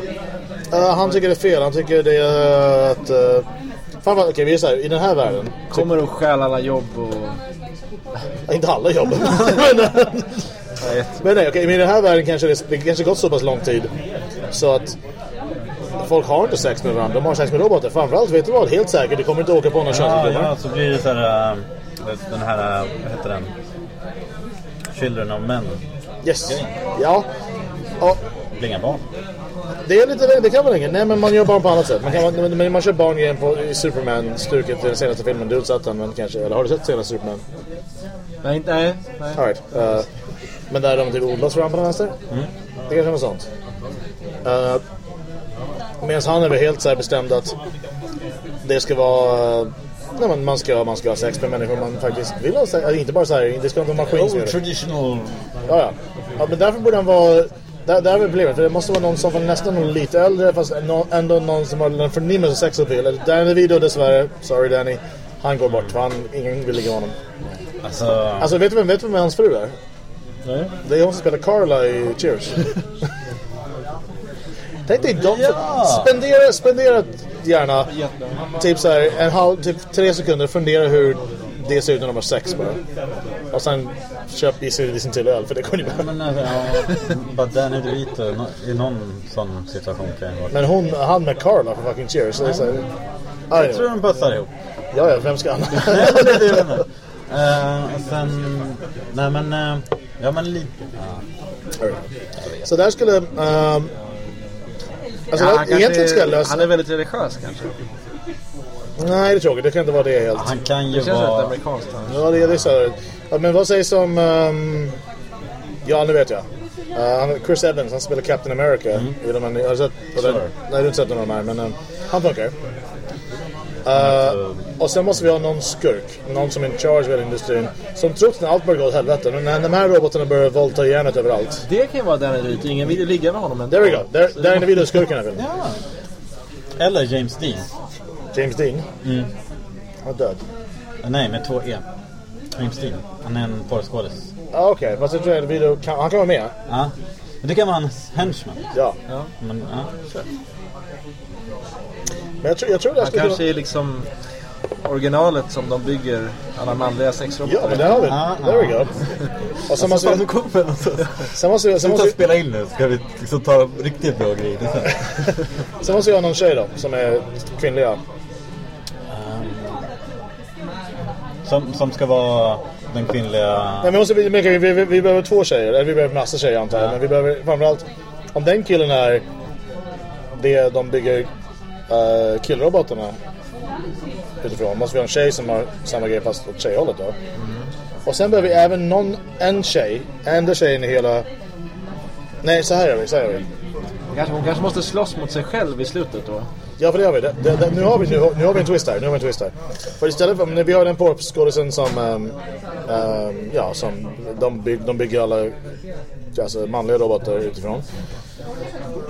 Uh, han tycker det är fel. Han tycker det är att... Uh, fan vad, okej vi är så här, i den här världen. Kommer att stjäla alla jobb och... Inte alla jobb. men, men nej, okej, men i den här världen kanske det, det kanske gått så pass lång tid. Så att folk har inte sex med varandra. De har sex med robotar. Framförallt, vet du vad? Helt säkert, det kommer inte åka på några ja, könssjukdomar. ja, så blir det så här... äh, den här, äh, vad heter den? Children of Men. Yes. Ja. ja. Blir inga barn. Det är lite det kan man inget. Nej men man gör barn på annat sätt. Man, kan, man, men man kör barngrejen på Superman-stuket i den senaste filmen. Du har inte sett den men kanske. Eller har du sett senaste Superman? Nej, inte- nej. nej. All right. Uh, men där de typ odlas fram på den vänster. Det kanske är något sånt. Uh, Medan han är väl helt så bestämd att det ska vara... Nej, men man, ska, man ska ha sex med människor man faktiskt vill ha sex. Alltså, inte bara så här, det ska inte vara maskin som gör traditional... Ja, ja. ja, men därför borde han vara... Där, där är problemet, för det måste vara någon som var nästan lite äldre fast ändå någon som har en förnimmelse sexappeal. Danny DeVito dessvärre, sorry Danny, han går bort för han, ingen vill ligga med honom. Alltså... Alltså vet du vem, vet du vem hans fru är? nej. Det är hon som spelar Carla i Cheers. Tänk dig de Ja. spendera, spendera gärna typ så här, en halv, typ tre sekunder fundera hur det ser ut när de har sex bara. Och sen köp i sin till öl för det kommer ju med. Men alltså, ja, bara DeVito no- i någon sån situation kan jag vara. Men hon, han med Carla för fucking Cheers. Så det är så här, I Jag tror know. de pussar ihop. Ja, ja, vem ska är. Eh, och sen... Nej men... eh, ja men lite... Ja. så där skulle... ehm, alltså, Ja, han, kanske egentligen ska jag är, lösa... han är väldigt religiös kanske. Nej, det är tråkigt. Det kan inte vara det helt. Han kan ju Det känns vara... amerikanskt. han. Ja, det är det så. Ja, men vad sägs om... ehm, ja, nu vet jag. Uh, han- Chris Evans, han spelar Captain America. I de här, har du sett, Sure. Nej, du har inte sett någon av de här, men ehm, han funkar. Uh, och sen måste vi ha någon skurk, någon som är in charge av industrin, som trots när allt börjar gå åt helvete, men när de här robotarna börjar våldta järnet överallt. Det kan ju vara Danny DeVito. Ingen vill ligga med honom ändå. There we go. Där, är DeVito skurken här filmen. Ja. Eller James Dean. James Dean. Mm. Han är död. Nej, med två E. James Dean. Han är en porrskådis. Ah, Okej, okay. fast jag tror att DeVito kan, han kan vara med. Ja. Men det kan vara hans henchman. Ja. Ja. Men, ja. Men jag tror, jag tror det Han kanske kunna... är liksom originalet som de bygger alla manliga sexrobotar. Ja, men det har vi. Ah, There we ah. go. Och sen måste vi... Sen måste vi... Sen måste vi, spela in nu, ska vi liksom ta riktigt bra grejer sen. måste vi ha någon tjej då, som är kvinnliga. Som, som ska vara den kvinnliga... Nej, men måste, vi, vi, vi, vi, vi behöver två tjejer, eller vi behöver massa tjejer antar jag. Ja. Men vi behöver framförallt, om den killen är det de bygger uh, killrobotarna utifrån. Måste vi ha en tjej som har samma grej fast åt tjejhållet då. Och sen behöver vi även någon, en tjej, enda tjejen i hela... Nej, så här gör vi, så här gör vi. Kanske, hon kanske måste slåss mot sig själv i slutet då. Ja, för det har vi. Det, det, det, nu, har vi nu, nu har vi en twist här. Nu har vi en twist här. För istället för, när vi har den porrskådisen som, um, um, ja, som de, bygg, de bygger alla alltså, manliga robotar utifrån.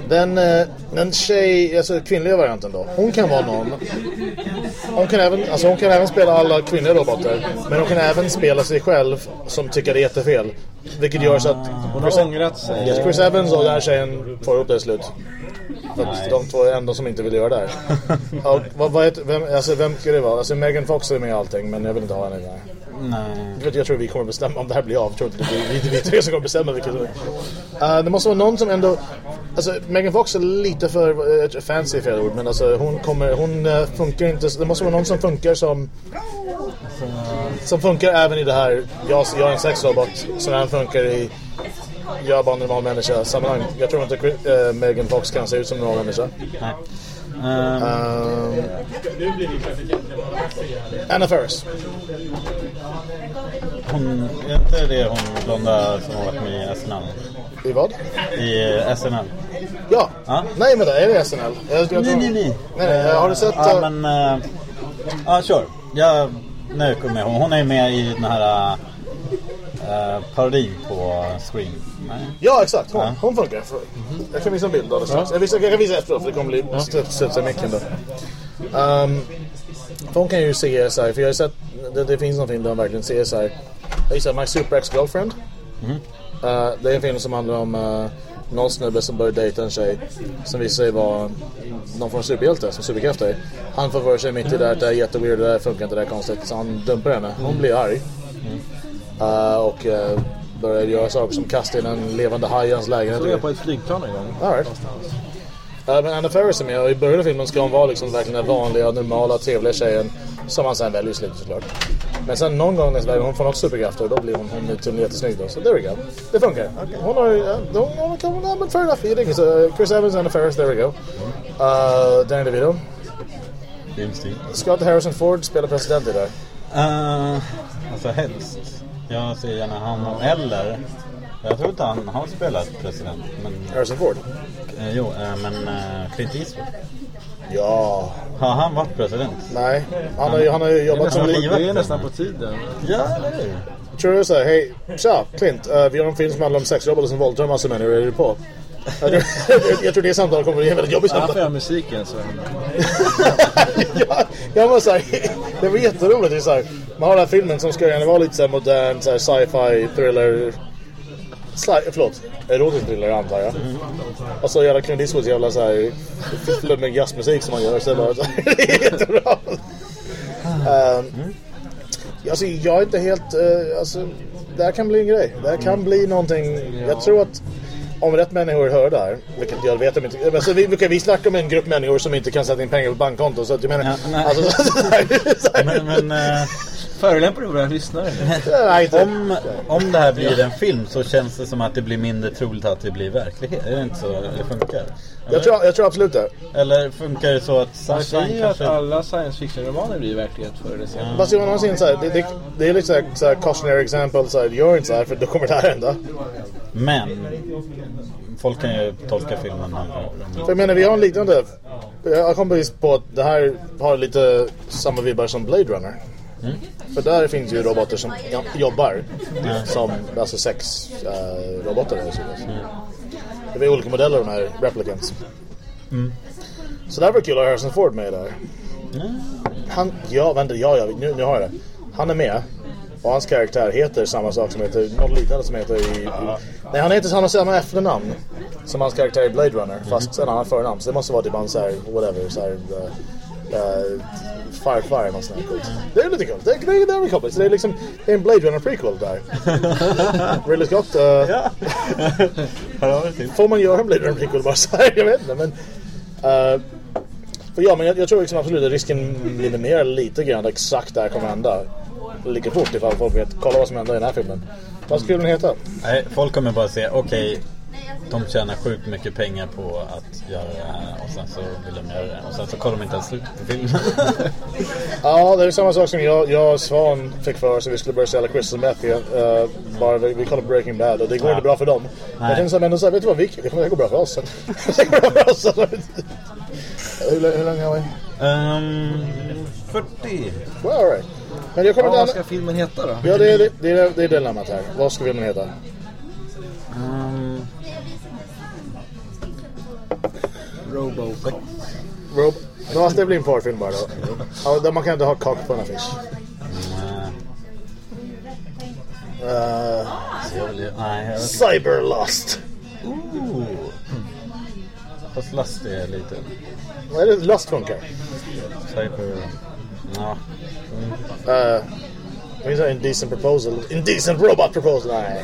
Den, eh, den tjej, alltså kvinnliga varianten då. Hon kan vara någon. Hon kan även, alltså hon kan även spela alla kvinnliga robotar. Men hon kan även spela sig själv som tycker det är jättefel. Vilket gör så att Hon har ångrat sig. Chris Evans och den här tjejen får upp det i slut. För att de två är enda som inte vill göra det här. Och, vad, vad heter, vem, alltså, vem ska det vara? Alltså Megan Fox är med i allting men jag vill inte ha henne där. Nej. Jag, vet, jag tror vi kommer bestämma om det här blir av. Jag tror inte vi, vi tre som kommer bestämma vilket. Uh, det måste vara någon som ändå... Alltså Megan Fox är lite för uh, fancy fel ord men alltså hon kommer... Hon uh, funkar inte... Det måste vara någon som funkar som... Som funkar även i det här... Jag, jag är en sexrobot. Som även funkar i... Jag är bara en normal människa sammanhang. Jag tror inte uh, Megan Fox kan se ut som en normal människa. Nej. Ehm, Um, Anna Ferris. hon, är inte det hon blonda som har varit med i SNL? I vad? I eh, SNL? Ja. Ja. Nej men det är det SNL. Jag, jag tror- nej. nej, nej. Har du sett... Ja, uh, men... Ja, kör. Jag... Nu kommer jag ihåg. Hon är med i den här... Uh, parodin på Scream. Nej. Ja, exakt. Hon, Ja. hon funkar. Jag kan visa en bild alldeles strax. Jag, visar, jag kan visa efteråt för det kommer bli studs i micken då. Um, för hon kan ju se här, för jag har sett, det, det finns någon film där hon verkligen ser här. Jag gissar My Super Ex-Girlfriend. Uh, det är en film som handlar om uh, någon snubbe som börjar dejta en tjej som visar sig vara någon form av superhjälte som superkrafter. Han får för sig mitt i det här, det är jätteweird, det där funkar inte, det är konstigt. Så han dumpar henne. Hon blir arg. Uh, och uh, börjar göra saker som kasta in en levande haj i hans lägenhet. Såg jag på ett flygplan en gång. All right. Uh, men Anna Ferris är med och i början av filmen ska hon vara liksom verkligen den vanliga, normala, trevliga tjejen som han sen väljer i slutet såklart. Men sen någon gång nästa väg hon får något superkrafter och då blir hon, hon är tydligen jättesnygg då. Så there we go. Det funkar. Hon har ju... Uh, hon, hon, hon, hon, men fair enough. Det är inget. Så, Chris Evans, Anna Ferris, there we go. Uh, Danny DeVito. James Dean. Scott Harrison Ford spelar president i det. Uh, alltså helst. Jag ser gärna honom. Eller... Jag tror inte han har spelat president. Men, Harrison Ford. eh, jo, eh, men uh, Clint Eastwood. Ja. Har han varit president? Nej. Han har han har ju jobbat som... Han har li- livat Det är nästan på tiden. Ja, eller hur? Tror du såhär, hej, tja, Clint, uh, vi har en film som handlar om sexrobotar som våldtar massor av människor, är du på? jag, tror, det samtalet kommer bli en väldigt jobbigt Han får samtal. göra musiken så. jag var såhär, det var jätteroligt. Det är såhär, man har den här filmen som ska gärna vara lite såhär modern, såhär sci-fi, thriller, sli- förlåt, erotisk thriller antar jag. Och så jävla Clint Eastwoods jävla såhär flummig jazzmusik som man gör. Så det, är bara, så här, det är jättebra. Um, Alltså jag är inte helt... Uh, alltså, det här kan bli en grej. Det här kan bli någonting... Jag tror att om rätt människor hör det här, vilket jag vet om inte... Men så vi, vi, vi snackar om en grupp människor som inte kan sätta in pengar på bankkonto. Så att jag menar... Ja, nej. alltså, så, så, så, Men, men eh, Förolämpar du våra lyssnare nu? nej, inte. om, om det här blir en film så känns det som att det blir mindre troligt att det blir verklighet. Är det inte så det funkar? Eller, jag, tror, jag tror absolut det. Eller funkar det så att Man säger ju att kanske... alla science fiction-romaner blir verklighet förr eller senare. Fast jag någonsin så här, det, det, det är lite så här, så här cautionary example. Så här, gör inte så här för då kommer det här hända. Men folk kan ju tolka filmen här. För jag menar, vi har en liknande jag kom precis på att det här har lite samma vibbar som Blade Runner. För där finns ju robotar som jo- jobbar som alltså sex uh, robotar. så. Det är olika modeller av de här replicants. Så det här var kul att ha Harrison Ford med där. Han, ja, vänta, ja, ja, nu, nu har jag det. Han är med. Och hans karaktär heter samma sak som heter, något liknande som heter i... i nej, han heter har samma efternamn som hans karaktär i Blade Runner. Fast en annan förnamn. Så det måste vara typ han såhär, whatever, såhär... Uh, uh, Firefly något sånt coolt. Det är lite coolt. Det, det, det är coolt. Så det är liksom, det är en Blade Runner prequel där. Ridley Scott. Uh, Ja. Får man göra en Blade Runner prequel bara så här? Jag vet inte men... eh, för ja, men jag, jag tror liksom absolut att risken minimerar lite grann exakt det här kommer hända. Lika fort ifall folk vet, kolla vad som händer i den här filmen. Vad skulle den heta? Nej, folk kommer bara se, okej, de tjänar sjukt mycket pengar på att göra det här och sen så vill de göra det. Och sen så kollar de inte ens slut på filmen. Ja, det är samma sak som jag, jag och Svan fick för oss att vi skulle börja sälja crystal meth igen. Uh, bara vi, vi kollar Breaking Bad och det går Ja. inte bra för dem. Nej. Jag tänkte så här, men då så här, vet du vad, vi, det kommer att gå bra för oss. det går bra för oss. hur, hur länge har vi? um, 40. Well, all right. Men jag kommer Ja, vad ska filmen heta då? Ja, det är, det, är, det är dilemmat här. Vad ska filmen heta? Robocop. Rob... Ja, det blir en porrfilm bara då. Ja, man kan inte ha cock på en affisch. Uh, inte. Cyberlust. Ooh. Fast last är lite. Vad är det Lust funkar? Cyber... Ja. Uh, det finns en indecent proposal. Indecent robot proposal. Nej.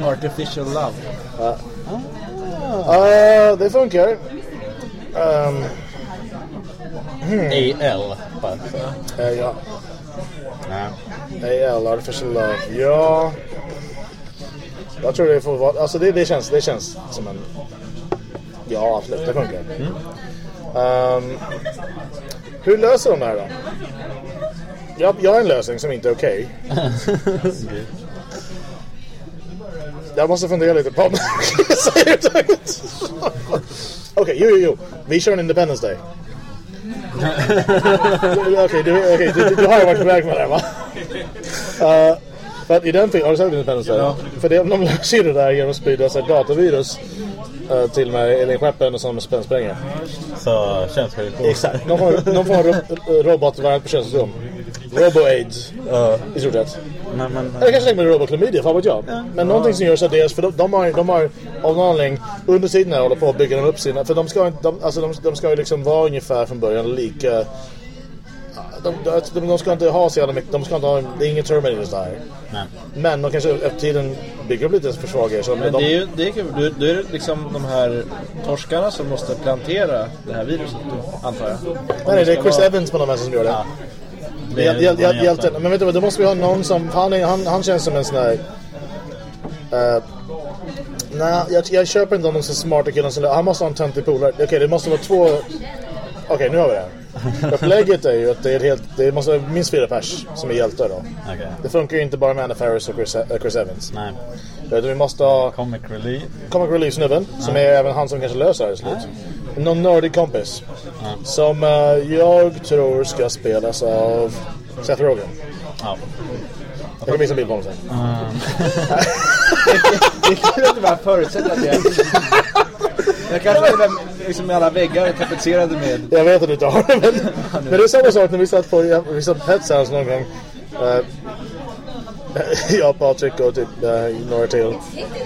Artificial Love. Uh, det funkar. Um, AL. Bara. uh, ja. Nej. AL, Artificial Love. Ja. Jag tror det får vara... Alltså det, det, känns, det känns som en... Ja, absolut. Det funkar. Um, hur löser de det här då? Jag, jag har en lösning som inte är okej. Jag måste fundera lite på om det Okej, jo, jo, jo. Vi kör en Independence Day. Okej, du, okej, du, du, har ju varit på väg med det va? Uh, för att i den filmen, har du sett Independence Day? Ja. För det, de löser ju det där genom att sprida här datavirus uh, till de här alienskeppen och som spränger. Så könssjukdom. Exakt. De får, de får en ro, robotvariant på könssjukdom. Robo-aids. I stort sett. Men, men, Eller kanske med roboklamydia, fan vet jag. Men någonting som görs av deras, för de, de, har, de har av någon anledning under tiden här håller på att bygga dem upp sina, för de ska inte, de, alltså de, de ska ju liksom vara ungefär från början lika de, de, de, de ska inte ha så jävla mycket, de ska inte ha, det är ingen Terminators där. nej. Men de kanske efter tiden bygger upp lite försvagare så de, Men de, det är ju det är, kul. Då- Då är liksom de här torskarna som måste plantera det här viruset, då, antar jag. nej, nej, det är Chris Evans på något vänster som gör det. Ja. Är, hjäl, hjäl, hjälten. Men vet du vad, då måste vi ha någon som... Han, är, han, han känns som en sån här... Uh, nej, jag, jag köper inte honom som smarta killen som... Han måste ha en töntig polare. Okej, det måste vara två... Okej, nu har vi det. Upplägget är ju att det, är helt, det måste vara minst fyra pers som är hjältar då. Okej. Det funkar ju inte bara med Anna Faris och Chris, äh, Chris Evans. Nej. Utan vi måste ha Comic relief. Comic Relief-snubben, som är även han som kanske löser det här i slut. Någon nördig kompis. Som eh, jag tror ska spelas av Seth Rogen. Ja. Jag kan visa en bild på honom sen. Det är kul att du bara förutsätter att jag... Jag kanske är den, liksom alla väggar är tapetserade med... Jag vet att du inte har det, men, men det är samma sak när vi satt på, vi satt Pets House någon gång. Eh, jag, Patrik och typ uh, några till.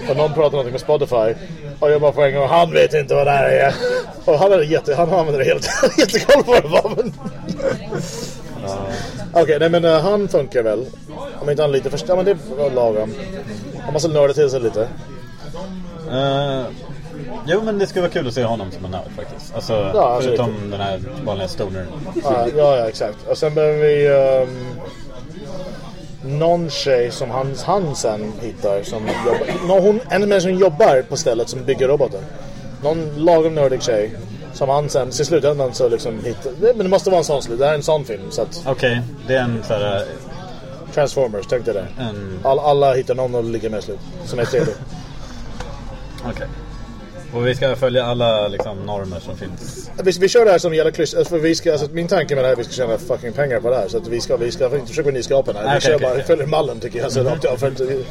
Och någon pratade någonting med Spotify. Och jag bara på en gång, han vet inte vad det här är. Och han hade jätte, han använde det helt, jättekoll på det var. Men... Okej, nej men eh, han funkar väl. Om inte han lite först, ja men det var lagom. Han måste nörda till sig lite. Eh, jo men det skulle vara kul att se honom som en nörd faktiskt. Alltså Ja, alltså, förutom den här vanliga stoner. Ja, ja, ja, exakt. Och sen behöver vi ehm, någon tjej som han, han sen hittar som jobbar, någon, hon, en människa som jobbar på stället som bygger robotar. Någon lagom nördig tjej som han sen, till slutändan så liksom hittar, men det måste vara en sån slut, det här är en sån film så Okej, det är en sån här... Transformers, tänk dig det. En... All, alla hittar någon att ligga med slut, som är trevlig. Okej. Och vi ska följa alla liksom, normer som finns. Vi, vi kör det här som gäller klysch. Alltså, för vi ska, alltså, min tanke med det här är att vi ska tjäna fucking pengar på det här. Så att vi ska, vi ska inte försöka nyskapa det här. Vi Okej, kör okej, bara, vi följer mallen tycker jag. Så. För att, vi-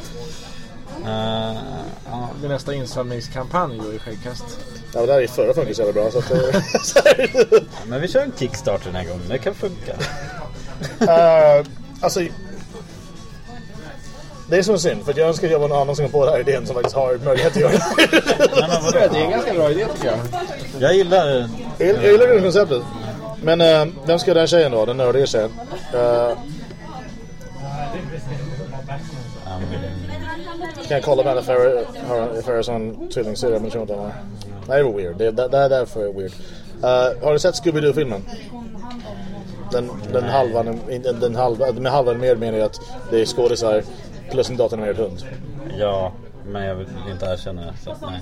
Uh, ja. Det är nästa insamlingskampanj då i Skäggkast. ja, men det här är förra funkar så jävla bra. Så att, eh, så här. Men vi kör en Kickstarter den här gången, det kan funka. Eh, alltså... Det är så synd, för jag önskar att jag var någon annan som kom på den här idén som faktiskt har möjlighet att göra det. Nej, men vadå? Det är en ganska bra idé tycker jag. Jag gillar... jag, jag gillar grundkonceptet. Men uh, vem ska den tjejen då? Den nördiga tjejen? Um, kan jag kolla med henne för har- för en tvillingsyrra men jag tror inte hon det var weird. Det, det, det är därför weird. Uh, har du sett Scooby-Doo-filmen? Den, den halvan, den, den halva, med halvan mer menar jag att det är skådisar plus en datoranimerad hund. ja, men jag vill inte erkänna det. Så nej.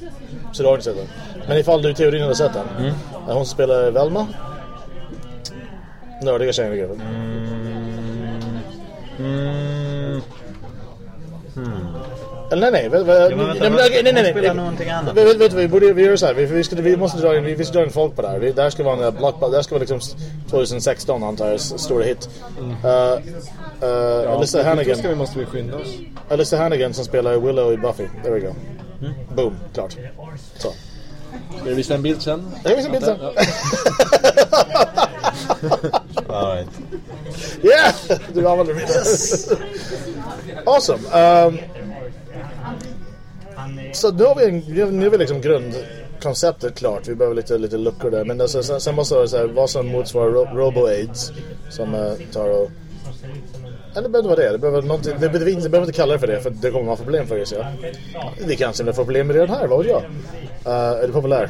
Så du har inte sett den? Men ifall du i teorin hade sett den. Mm. Hon spelar Velma? Nördiga tjejen i gruppen. Mm, Eller nej, nej. Vä, vä, Ja, men vänta, nej, nej, nej, nej. någonting annat. Vet, vet, vi, borde, vi gör så här. Vi, vi, ska, vi måste dra in, vi, vi ska dra in folk på det här. Vi, det här ska vara en blockbuster. Det här ska vara liksom 2016 antar jag. Stora hit. Uh, uh, Alyssa Då Hannigan. ska vi, måste vi skynda oss. Alyssa Hannigan som spelar Willow i Buffy. There we go. Mm. Boom, klart. Så. Ska du visa en bild sen? Jag visar en bild sen. all right. Yeah! Du använder yes. Awesome. Um, så nu har vi, en, nu har vi liksom grundkonceptet klart. Vi behöver lite, lite luckor där. Men alltså, sen, sen måste det vara vad som motsvarar ro, Robo-Aids. Som uh, tar och... Eller det behöver inte vara det. Det behöver, det, behöver, vi behöver inte kalla det för det. För det kommer man få problem för det. Så jag. Vi kanske inte får problem med det här. Vad vet jag? Uh, är du populär?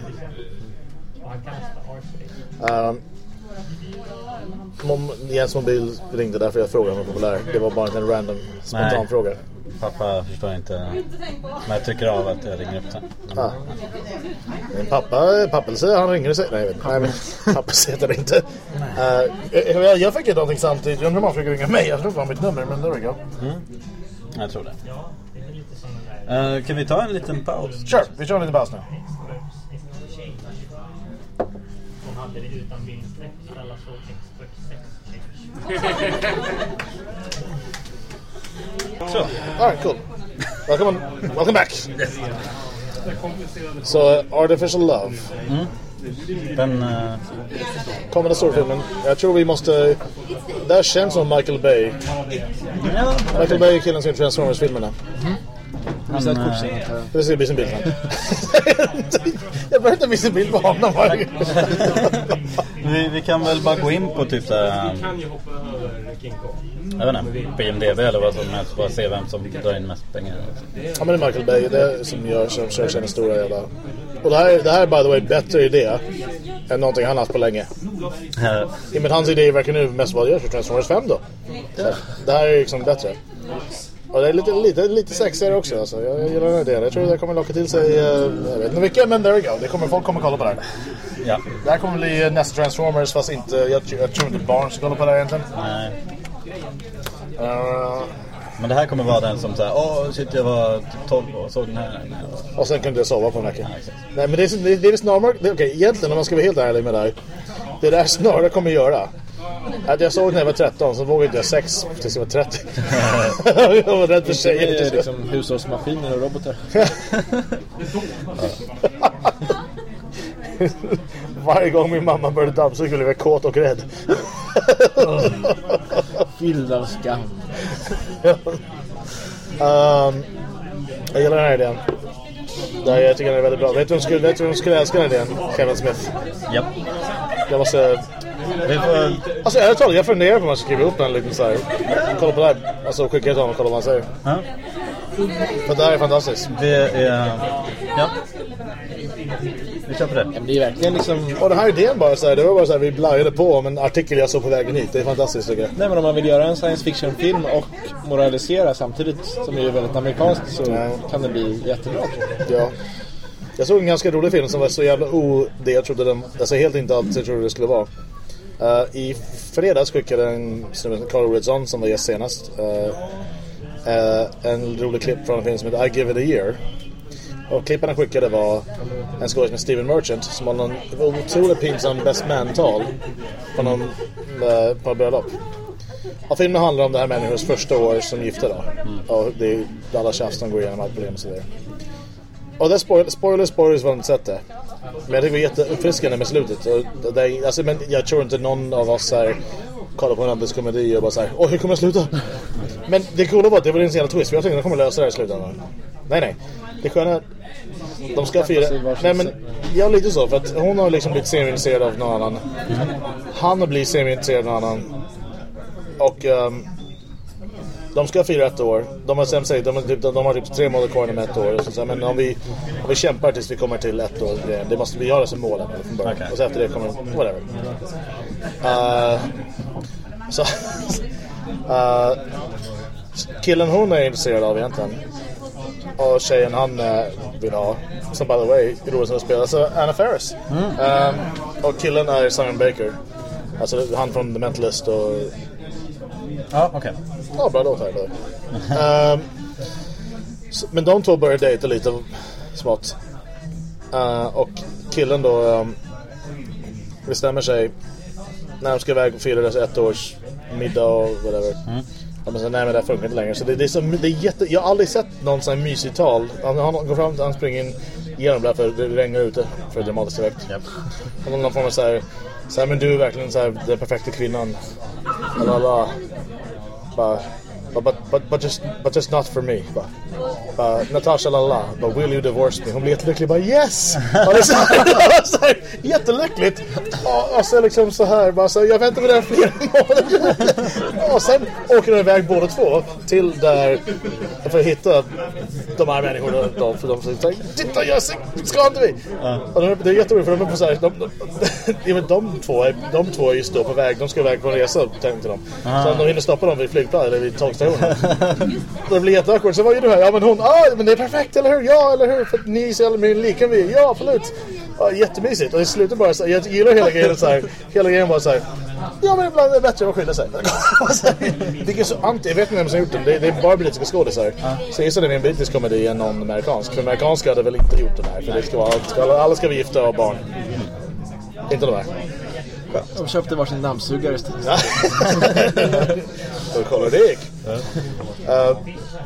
Mom, Jens mobil ringde därför jag frågade om jag var populär. Det var bara en random spontan Nej. fråga. Pappa förstår inte. Men jag tycker av att jag ringer upp sen. Ah. Pappa, säger han ringer och säger nej, nej men pappa säger det inte. Uh, jag, jag fick ju någonting samtidigt. Jag undrar om han försöker ringa mig. Jag tror inte han har mitt nummer men there we go. Jag tror det. Eh, kan vi ta en liten paus? Kör, vi kör en liten paus nu. Hade det utan bindstreck. Alla såg X46 Så. Alright, cool. Welcome, on, welcome back. Så uh, Artificial Love. Den... eh, Kommande storfilmen. Jag tror vi måste... Det här känns som Michael Bay. Michael Bay är killen som gjort Transformers-filmerna. Visa ett här. Det ska bli sin bild jag behöver inte visa en bild på honom varje vi, vi kan väl bara gå in på typ såhär... Jag vet inte, på IMDB eller vad som helst. Bara se vem som drar in mest pengar. Ja men det är Michael Bay, det är som gör som kör sina stora jävla... Och det här, det här är by the way bättre idé än någonting han haft på länge. I och med hans idé verkar nu mest vara görs för Transformers 5 då. Så, det här är liksom bättre. Och det är lite, lite, lite sexigare också alltså. jag, jag gillar den här idén. Jag tror det kommer locka till sig, eh, jag vet inte vilka men there we go. Det kommer, folk kommer kolla på det här. ja. Det här kommer bli eh, nästa Transformers fast inte, jag, jag tror inte barn ska kolla på det här egentligen. Nej. Uh, Men det här kommer vara den som säger Åh shit jag var 12 och såg den här. och sen kunde jag sova på en vecka. Ja, exakt. Nej men det är, det, är snarare, okej egentligen om man ska vara helt ärlig med här. Det är det här snarare kommer göra. Att jag såg när jag var 13 så vågade jag sex tills jag var 30. jag var rädd för Det tjejer. är liksom hushållsmaskiner och robotar. Varje gång min mamma började dammsuga blev jag kåt och rädd. Fylld av skam. um, jag gillar den här idén. Det här, jag tycker den är väldigt bra. Vet du vem skulle, vet du vem skulle älska den idén? Kevin Smith. Japp. Jag måste... Vi får... Alltså ärligt talat, jag funderar på om man ska skriva upp en liten så här. Kolla på det här. Alltså skicka till honom och kolla vad han säger. Ja. För det här är fantastiskt. Det är... Ja. Vi på det. Men det är verkligen liksom... Och den här idén bara så här, det var bara så här, vi blajade på om en artikel jag såg på vägen hit. Det är fantastiskt tycker jag. Nej men om man vill göra en science fiction film och moralisera samtidigt som är väldigt amerikanskt så Ja. kan det bli jättebra jag. Ja. Jag såg en ganska rolig film som var så jävla o... Det jag trodde den... Alltså helt inte allt jag trodde det skulle vara. Eh, I fredags skickade en snubbe, Carl Ridzon som var gäst senast. eh, eh, en rolig klipp från en film som heter I Give It A Year. Och klippen han skickade var en skådis med Steven Merchant som har någon otroligt pinsam best man-tal på någon eh, på bröllop. Och filmen handlar om det här människors första år som gifta då. Och det är alla tjafs som går igenom allt problem och så vidare. Och det är spoiler, spoiler, spoilers var inte sett det. Men jag tycker det var jätteuppfriskande med slutet. Och det alltså, men jag tror inte någon av oss här kollar på en andres komedi och bara såhär Åh, hur kommer det sluta? Men det coola var att det var en jävla twist. För jag tänkte att de kommer lösa det här i slutändan. Nej, nej. Det sköna är att de ska fira... Nej, men ja, lite så. För att hon har liksom blivit semi-intresserad av någon annan. Han har blivit semi-intresserad av någon annan. Och... Um, de ska fira ett år. De har sen de, har typ, de har typ tre månader kvar inom ett år. Och så, men om vi, om vi kämpar tills vi kommer till ett år, det, måste vi det som mål. Från början. Okej. Och så efter det kommer, whatever. Uh, så, uh, killen hon är intresserad av egentligen. Och tjejen han eh, vill ha. Som by the way, är roligt att spela. Så Anna Faris. Um, och killen är Simon Baker. Alltså han från The Mentalist och Ja, okej. Ja, bra låt här. Så- men de två börjar dejta lite smått. Eh, och killen då um, bestämmer sig när de ska iväg och fira deras ett års middag och whatever. Ja, men så, nej men det här funkar inte längre. Så det, det är så, det är jätte, jag har aldrig sett någon sån här mysig tal. Han, han går fram, han springer in genom där för det regnar ute för dramatisk effekt. Japp. Och någon form av så här, så här, men du är verkligen så här, den perfekta kvinnan. Bara, but, but, but, but, just, but just not for me. Bara, bara, Natasha lala, but will you divorce me? Hon blir jättelycklig, bara yes! Och det är så här, så här, jättelyckligt! Och, och så liksom så här, bara så, jag väntar med det här flera månader. Och sen åker de iväg båda två till där, för att hitta de här människorna. De, för de säger titta jag ska inte vi? Och de, det är jätteroligt för de är på så här, de, de, de, de, de, två är, de två är just då på väg, de ska iväg på en resa tänkte de. Så de hinner stoppa dem vid flygplatsen eller vid tågstationen. det blir jätteawkward. Så vad gör du här? Ja men hon, ah men det är perfekt eller hur? Ja eller hur? För att ni är så jävla lika vi. Ja absolut. Ja, jättemysigt. Och i slutet bara så jag gillar hela grejen så här. Hela grejen bara så här. Ja men ibland är det bättre att skilja sig. Vilket är så anti, jag vet inte vem som har gjort den. Det, det är bara brittiska skådisar. Så jag gissar det är en brittisk komedi än någon amerikansk. För amerikanska hade väl inte gjort den här. För det ska vara, alla ska vara gifta och ha barn. Inte de här. De köpte varsin dammsugare istället. Och kolla hur det gick. Uh,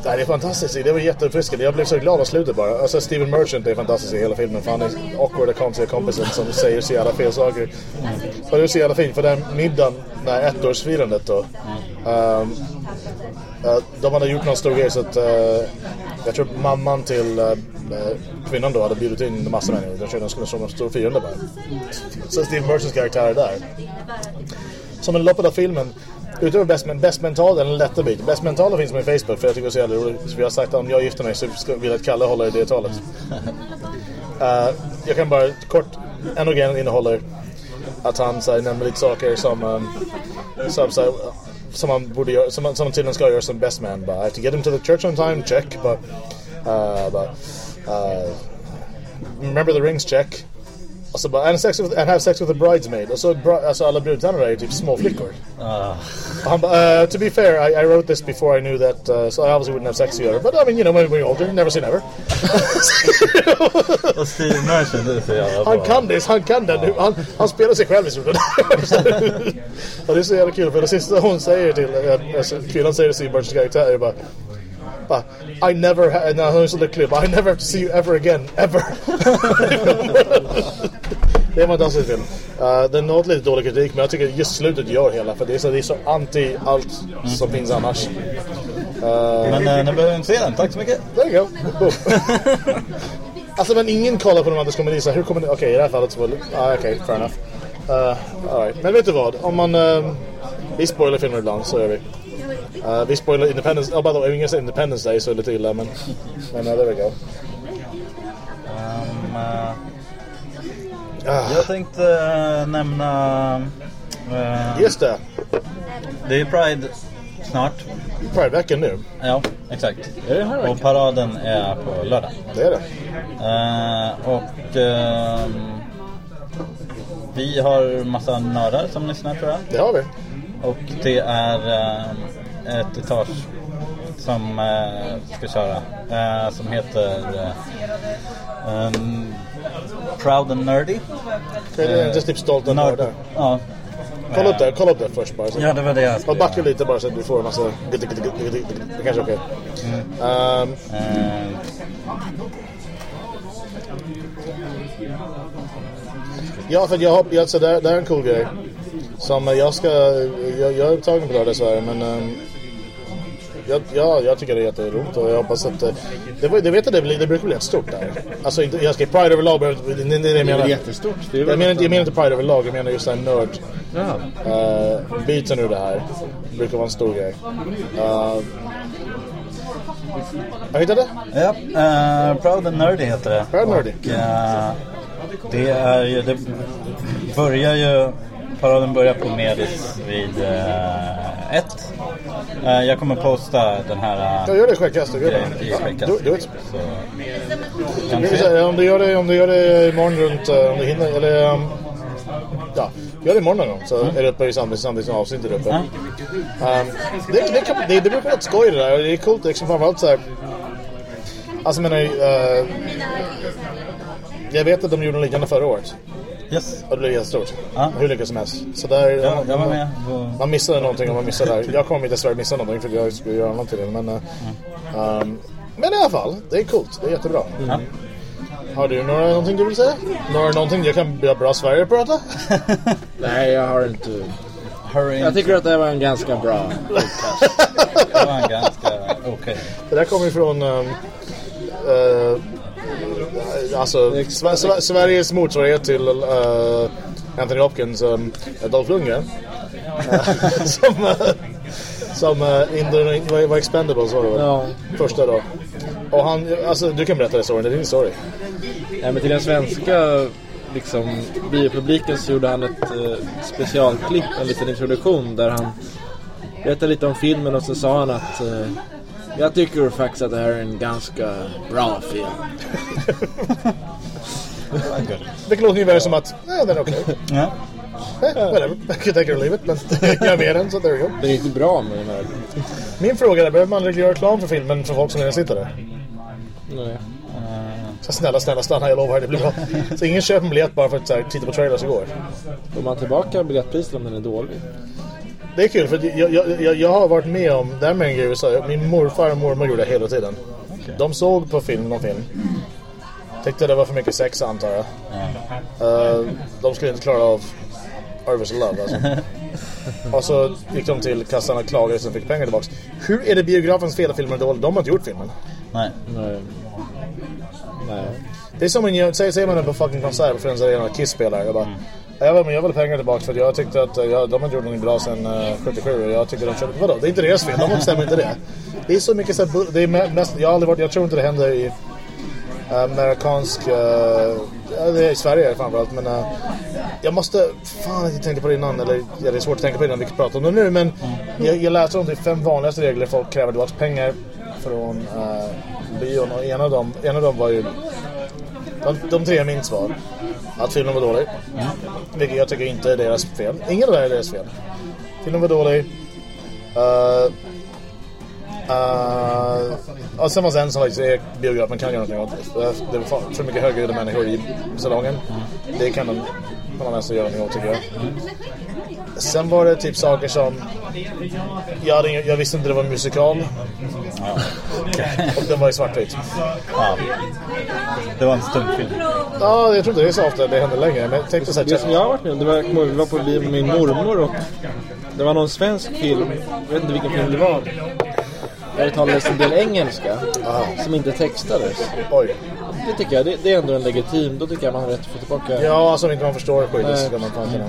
nej, det är fantastiskt. Det var jätteuppfriskande. Jag blev så glad av slutet bara. Alltså Steven Merchant är fantastisk i hela filmen. För han är awkward konstiga kompisen som säger så jävla fel saker. Och det är så jävla fint. För den middagen, det här ettårsfirandet då. Um, uh, de hade gjort någon stor grej så att uh, jag tror mamman till uh, kvinnan då hade bjudit in en massa människor. Jag tror de skulle slå en stor firande bara. Så Steve Merchants karaktär är där. Som en loppet av filmen Utöver Best, Men- Best Mental är en lätta bit. Best Mental finns med i Facebook för jag tycker det är så jävla roligt. Så vi har sagt att om jag gifter mig så vill jag att Kalle håller i det talet. Eh, jag kan bara kort, en av grejerna innehåller att han så här, nämner lite saker som, um, som, så här, som man borde göra, som, som tydligen ska göra som best man. But I have to get him to the church on time, check. But, uh, but uh, remember the rings, check. Så bara, and, sex with, and have sex with a bridesmaid. Och så bra, alltså alla brudtärnor är typ små flickor. Och han bara, uh, to be fair, I, I wrote this before I knew that, uh, so I obviously wouldn't have sex together. But I mean, you know, when we're older, never say never. Och Steve Merchant, är så jävla. Han kan det, han kan det nu. Han, han spelar sig själv i slutet. Och det är så jävla kul för det sista hon säger till eh, alltså, kvinnan säger till Steve Merchants karaktär är bara bara, I never, ha- när hon är så lycklig, I never have to see you ever again, ever. det är en fantastisk film. Uh, den har lite dålig kritik men jag tycker just slutet gör hela för det är så, det är så anti allt som finns annars. Uh, Men eh, nu behöver inte se den, tack så mycket. There you go. Boom. alltså men ingen kollar på de andras komedi så här, hur kommer det... Okej i det här fallet så var det... Ah, okej, fair enough. Uh, all right. Men vet du vad? Om man... ehm, vi spoilar filmer ibland, så gör vi. Uh, vi spoilar Independence... Oh, by the way, ingen säger Independence Day så är det lite illa men... Men uh, there we go. Um, Ah, jag tänkte eh, nämna... eh, just det. Det är Pride snart. Pride-veckan nu. Ja, exakt. Är det här Och paraden är på lördag. Det är det. Eh, och ehm, vi har massa nördar som lyssnar tror jag. Det har vi. Och det är ehm, ett etage som eh, ska köra. Eh, som heter eh, um, Proud and Nerdy. Det är inte typ stolt och Nörd- nördar. Ja. Kolla upp det, kolla upp det först bara. Så. Ja, det var det jag skulle backa lite bara så att du får en massa... Det kanske är okej. Ehm, Eh, Ja, för jag har, jag, alltså, det, det är en cool grej. Som eh, jag ska, jag, jag är upptagen på lördag i Sverige men um, jag, ja, jag tycker det är jätteroligt och jag hoppas att eh, det, var- det vet jag det, blir- det brukar bli rätt stort där. Alltså inte, jag ska Pride överlag, det, det, det, jag Det är menar. jättestort. Det är Jag menar, inte, jag menar inte Pride överlag, jag menar just den nörd Ja. uh, biten ur det här. Det brukar vara en stor grej. Uh, jag hittade det? Ja, eh, Proud and Nerdy heter det. Proud and Nerdy. Och, eh, det är ju, det börjar ju, paraden börjar på Medis vid eh, ett. Eh, jag kommer posta den här Jag gör det i skäggkast. grejen i Do, skäggkast. do it. Så, Jag kan vill se. säga, om du gör det, om du gör det imorgon runt, eh, om du hinner, eller um, ja, gör det imorgon någon gång så är det uppe i samtidigt, samtidigt som avsnittet är uppe. Ja. Um, det, det, kan, det, det brukar vara ett skoj det där det är coolt liksom framförallt så här. Alltså menar, uh, jag vet att de gjorde något liknande förra året Yes. och det blev jättestort. Ja. Hur lyckas som helst. Så där, Ja, jag var med. man missade någonting om man missade där. Jag kommer inte dessvärre missa någonting för jag skulle göra det. Men, uh, um, men i alla fall, det är coolt. Det är jättebra. Ja. Har du några, någonting du vill säga? Några, någonting jag kan göra bra Sverige prata? Nej, jag har inte... Hurry Jag tycker att det var en ganska bra podcast. Det var en ganska okej. Det där kommer ifrån um, uh, alltså Sver- Sver- Sveriges motsvarighet till uh, Anthony Hopkins, um, Dolph Lundgren. Som uh, som uh, in, var, var det väl? Ja. Första då. Och han, alltså du kan berätta det storyn, det är din story. Nej, men till den svenska liksom, biopubliken så gjorde han ett eh, specialklipp, en liten introduktion där han berättade lite om filmen och så sa han att eh, jag tycker faktiskt att det här är en ganska bra film. Det låter ungefär som att, nej den är okej. Ja. Eh, Whatever, I can take it or leave it. Men jag är med den, så there you go. Den är inte bra med den här. Min fråga är, behöver man göra reklam för filmen för folk som redan sitter där? Nej. Så snälla, snälla stanna, jag lovar, det blir bra. Så ingen köper en biljett bara för att så här, titta på trailers igår. Får man tillbaka biljettpriset om den är dålig? Det är kul för jag, jag, jag, jag har varit med om, det här med en grej USA, min morfar och mormor gjorde det hela tiden. De såg på film, någon film. Tyckte det var för mycket sex antar jag. Eh, de skulle inte klara av Arvis Love alltså. Och så gick de till kassan och klagade de fick pengar tillbaks. Hur är det biografens fel att filmen är dålig? De har inte gjort filmen. Nej. Nej. Nej. Det är som en, säger, säger man det på fucking konsert på Friends Arena och Kiss spelar. Jag bara, jag, men jag vill ha pengar tillbaka för jag tyckte att eh, jag, de hade gjort något bra sen uh, 77 och jag tyckte de körde, vadå? Det är inte deras fel, de bestämmer inte det. Det är så mycket så här, det är me- mest, jag har aldrig varit, jag tror inte det händer i amerikansk, uh, ja, det är i Sverige framförallt men uh, jag måste, fan jag tänkte på det innan, eller ja, det är svårt att tänka på det innan vi pratar om det nu men jag, jag läste om de fem vanligaste regler folk kräver tillbaka pengar från uh, bion och en av dem, en av dem var ju de, de tre jag minns var att filmen var dålig. Vilket jag tycker inte är deras fel. Ingen av det är deras fel. Filmen var dålig. Uh, uh, och sen var det en som faktiskt är biografen kan göra någonting åt. Eh, det var för- mycket högljudda människor i salongen. Det kan de på något vänster göra någonting åt tycker jag. Sen var det typ saker som jag, hade jag visste inte det var musikal. Och den var i svartvitt. Ja. Det var en stumfilm. Ja, jag tror inte det är så ofta det händer längre. Men jag tänkte så här, Det som jag har varit med det var, vi var på bio med min mormor och det var någon svensk film, jag vet inte vilken film det var. Där det talades en del engelska som inte textades. Oj. Det tycker jag, det, det är ändå en legitim, då tycker jag man har rätt att få tillbaka. Ja, alltså om inte man förstår skiten så ska man fan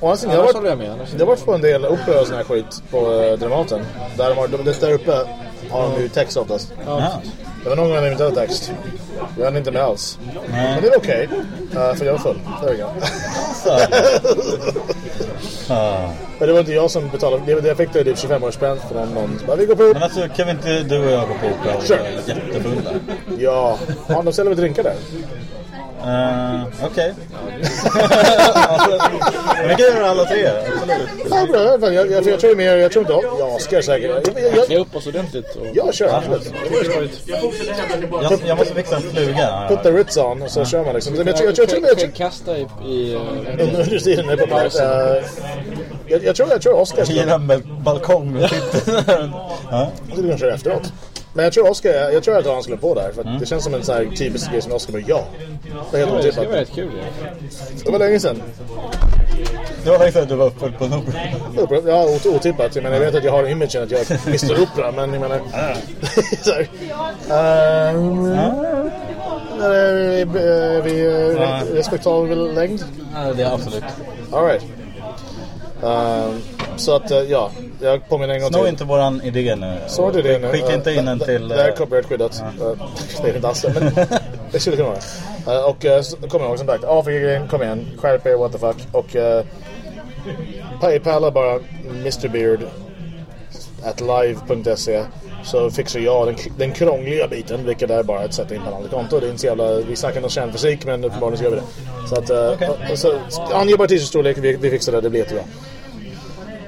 Och alltså, jag har varit, jag med. Det har varit på en del opera och sån här skit på eh, Dramaten. Där, de har, de, där uppe har de ju text oftast. Ja. Det var någon gång de inte hade text. Jag hade inte med alls. Men det är okej. eh, för jag var full. There we go. Ja. Men det var inte jag som betalade. Det, det jag fick det typ 25 år spänn från någon. Bara, vi går på Men alltså kan vi inte du och jag gå på opera och Sure. vara jättefulla? Ja, ja de säljer väl drinkar där? Uh, Okej. Vi kan göra alla tre. Ja, bra. Fan, Jag, jag, jag tror mer, jag tror inte ja, Oscar säkert. Jag, jag, Klä jag, upp oss ordentligt. Och... jag kör. Det. Jag, jag måste fixa en fluga. Put the Ritz on och så kör man liksom. Men jag, tror- jag, jag, jag, tror- Skäggkasta i... i eh, under tiden är populärt. Uh, jag, jag tror jag tror Oscar Jag skulle gillar en balkong. Ja. Jag skulle kanske köra efteråt. Men jag tror Oscar, jag tror att han skulle på där. För att det känns som en sån här typisk grej som Oscar bara ja. Det är helt Det ska vara otippat. rätt kul. Ja. Det var länge sedan. Det var länge sedan du var full på en opera. Opera, Ja, ot- otippat. Jag, menar, jag vet att jag har imagen att jag är Mr Opera, men jag menar... så här. Ehm, är vi, är vi Ja. eh, respektabel längd? Ja, det är absolut. Alright. Um, så att, eh, ja. Jag påminner en gång Sno till. inte våran idé nu. Så är det det nu. Skicka inte in den till... Det är eh, copyrightskyddat. Eh, Det är inte alls men det skulle kunna vara. Och eh, kom ihåg som sagt, Afrika-grejen, kom igen. Skärp er, what the fuck. Och Paypal är bara Mr Beard at live.se så fixar jag den, den krångliga biten, vilket är bara att sätta in på ett annat konto. Det är inte så jävla, vi snackar någon kärnfysik men uppenbarligen så gör vi det. Så att, uh, Okej. så, ange bara t-shirt-storlek, vi, vi fixar det, det blir jättebra.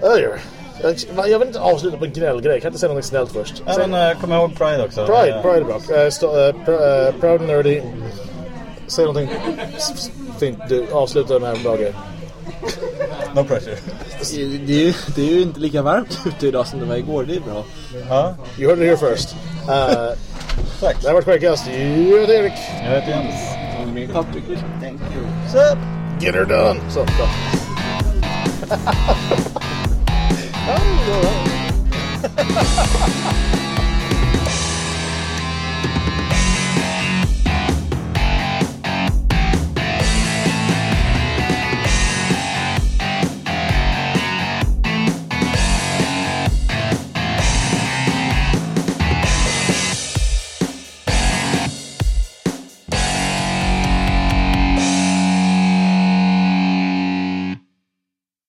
Öjer. Jag, jag vill inte avsluta på en gnällgrej, kan jag inte säga något snällt först? Ja, men, eh, kom ihåg Pride också. Pride, Eh, Pride är bra. Uh, st- uh, pr- uh, proud and nerdy. Säg någonting fint. Du avslutar med en bra grej. No pressure. Det är, ju, det är ju inte lika varmt ute idag som det var igår. Det är bra. Ja, You heard it here first. Uh, tack. det här var Skäggkast. Jag heter Erik. Jag heter Jens. Och min Patrik. Sup? Get her done. Så, bra. Ja, det är bra.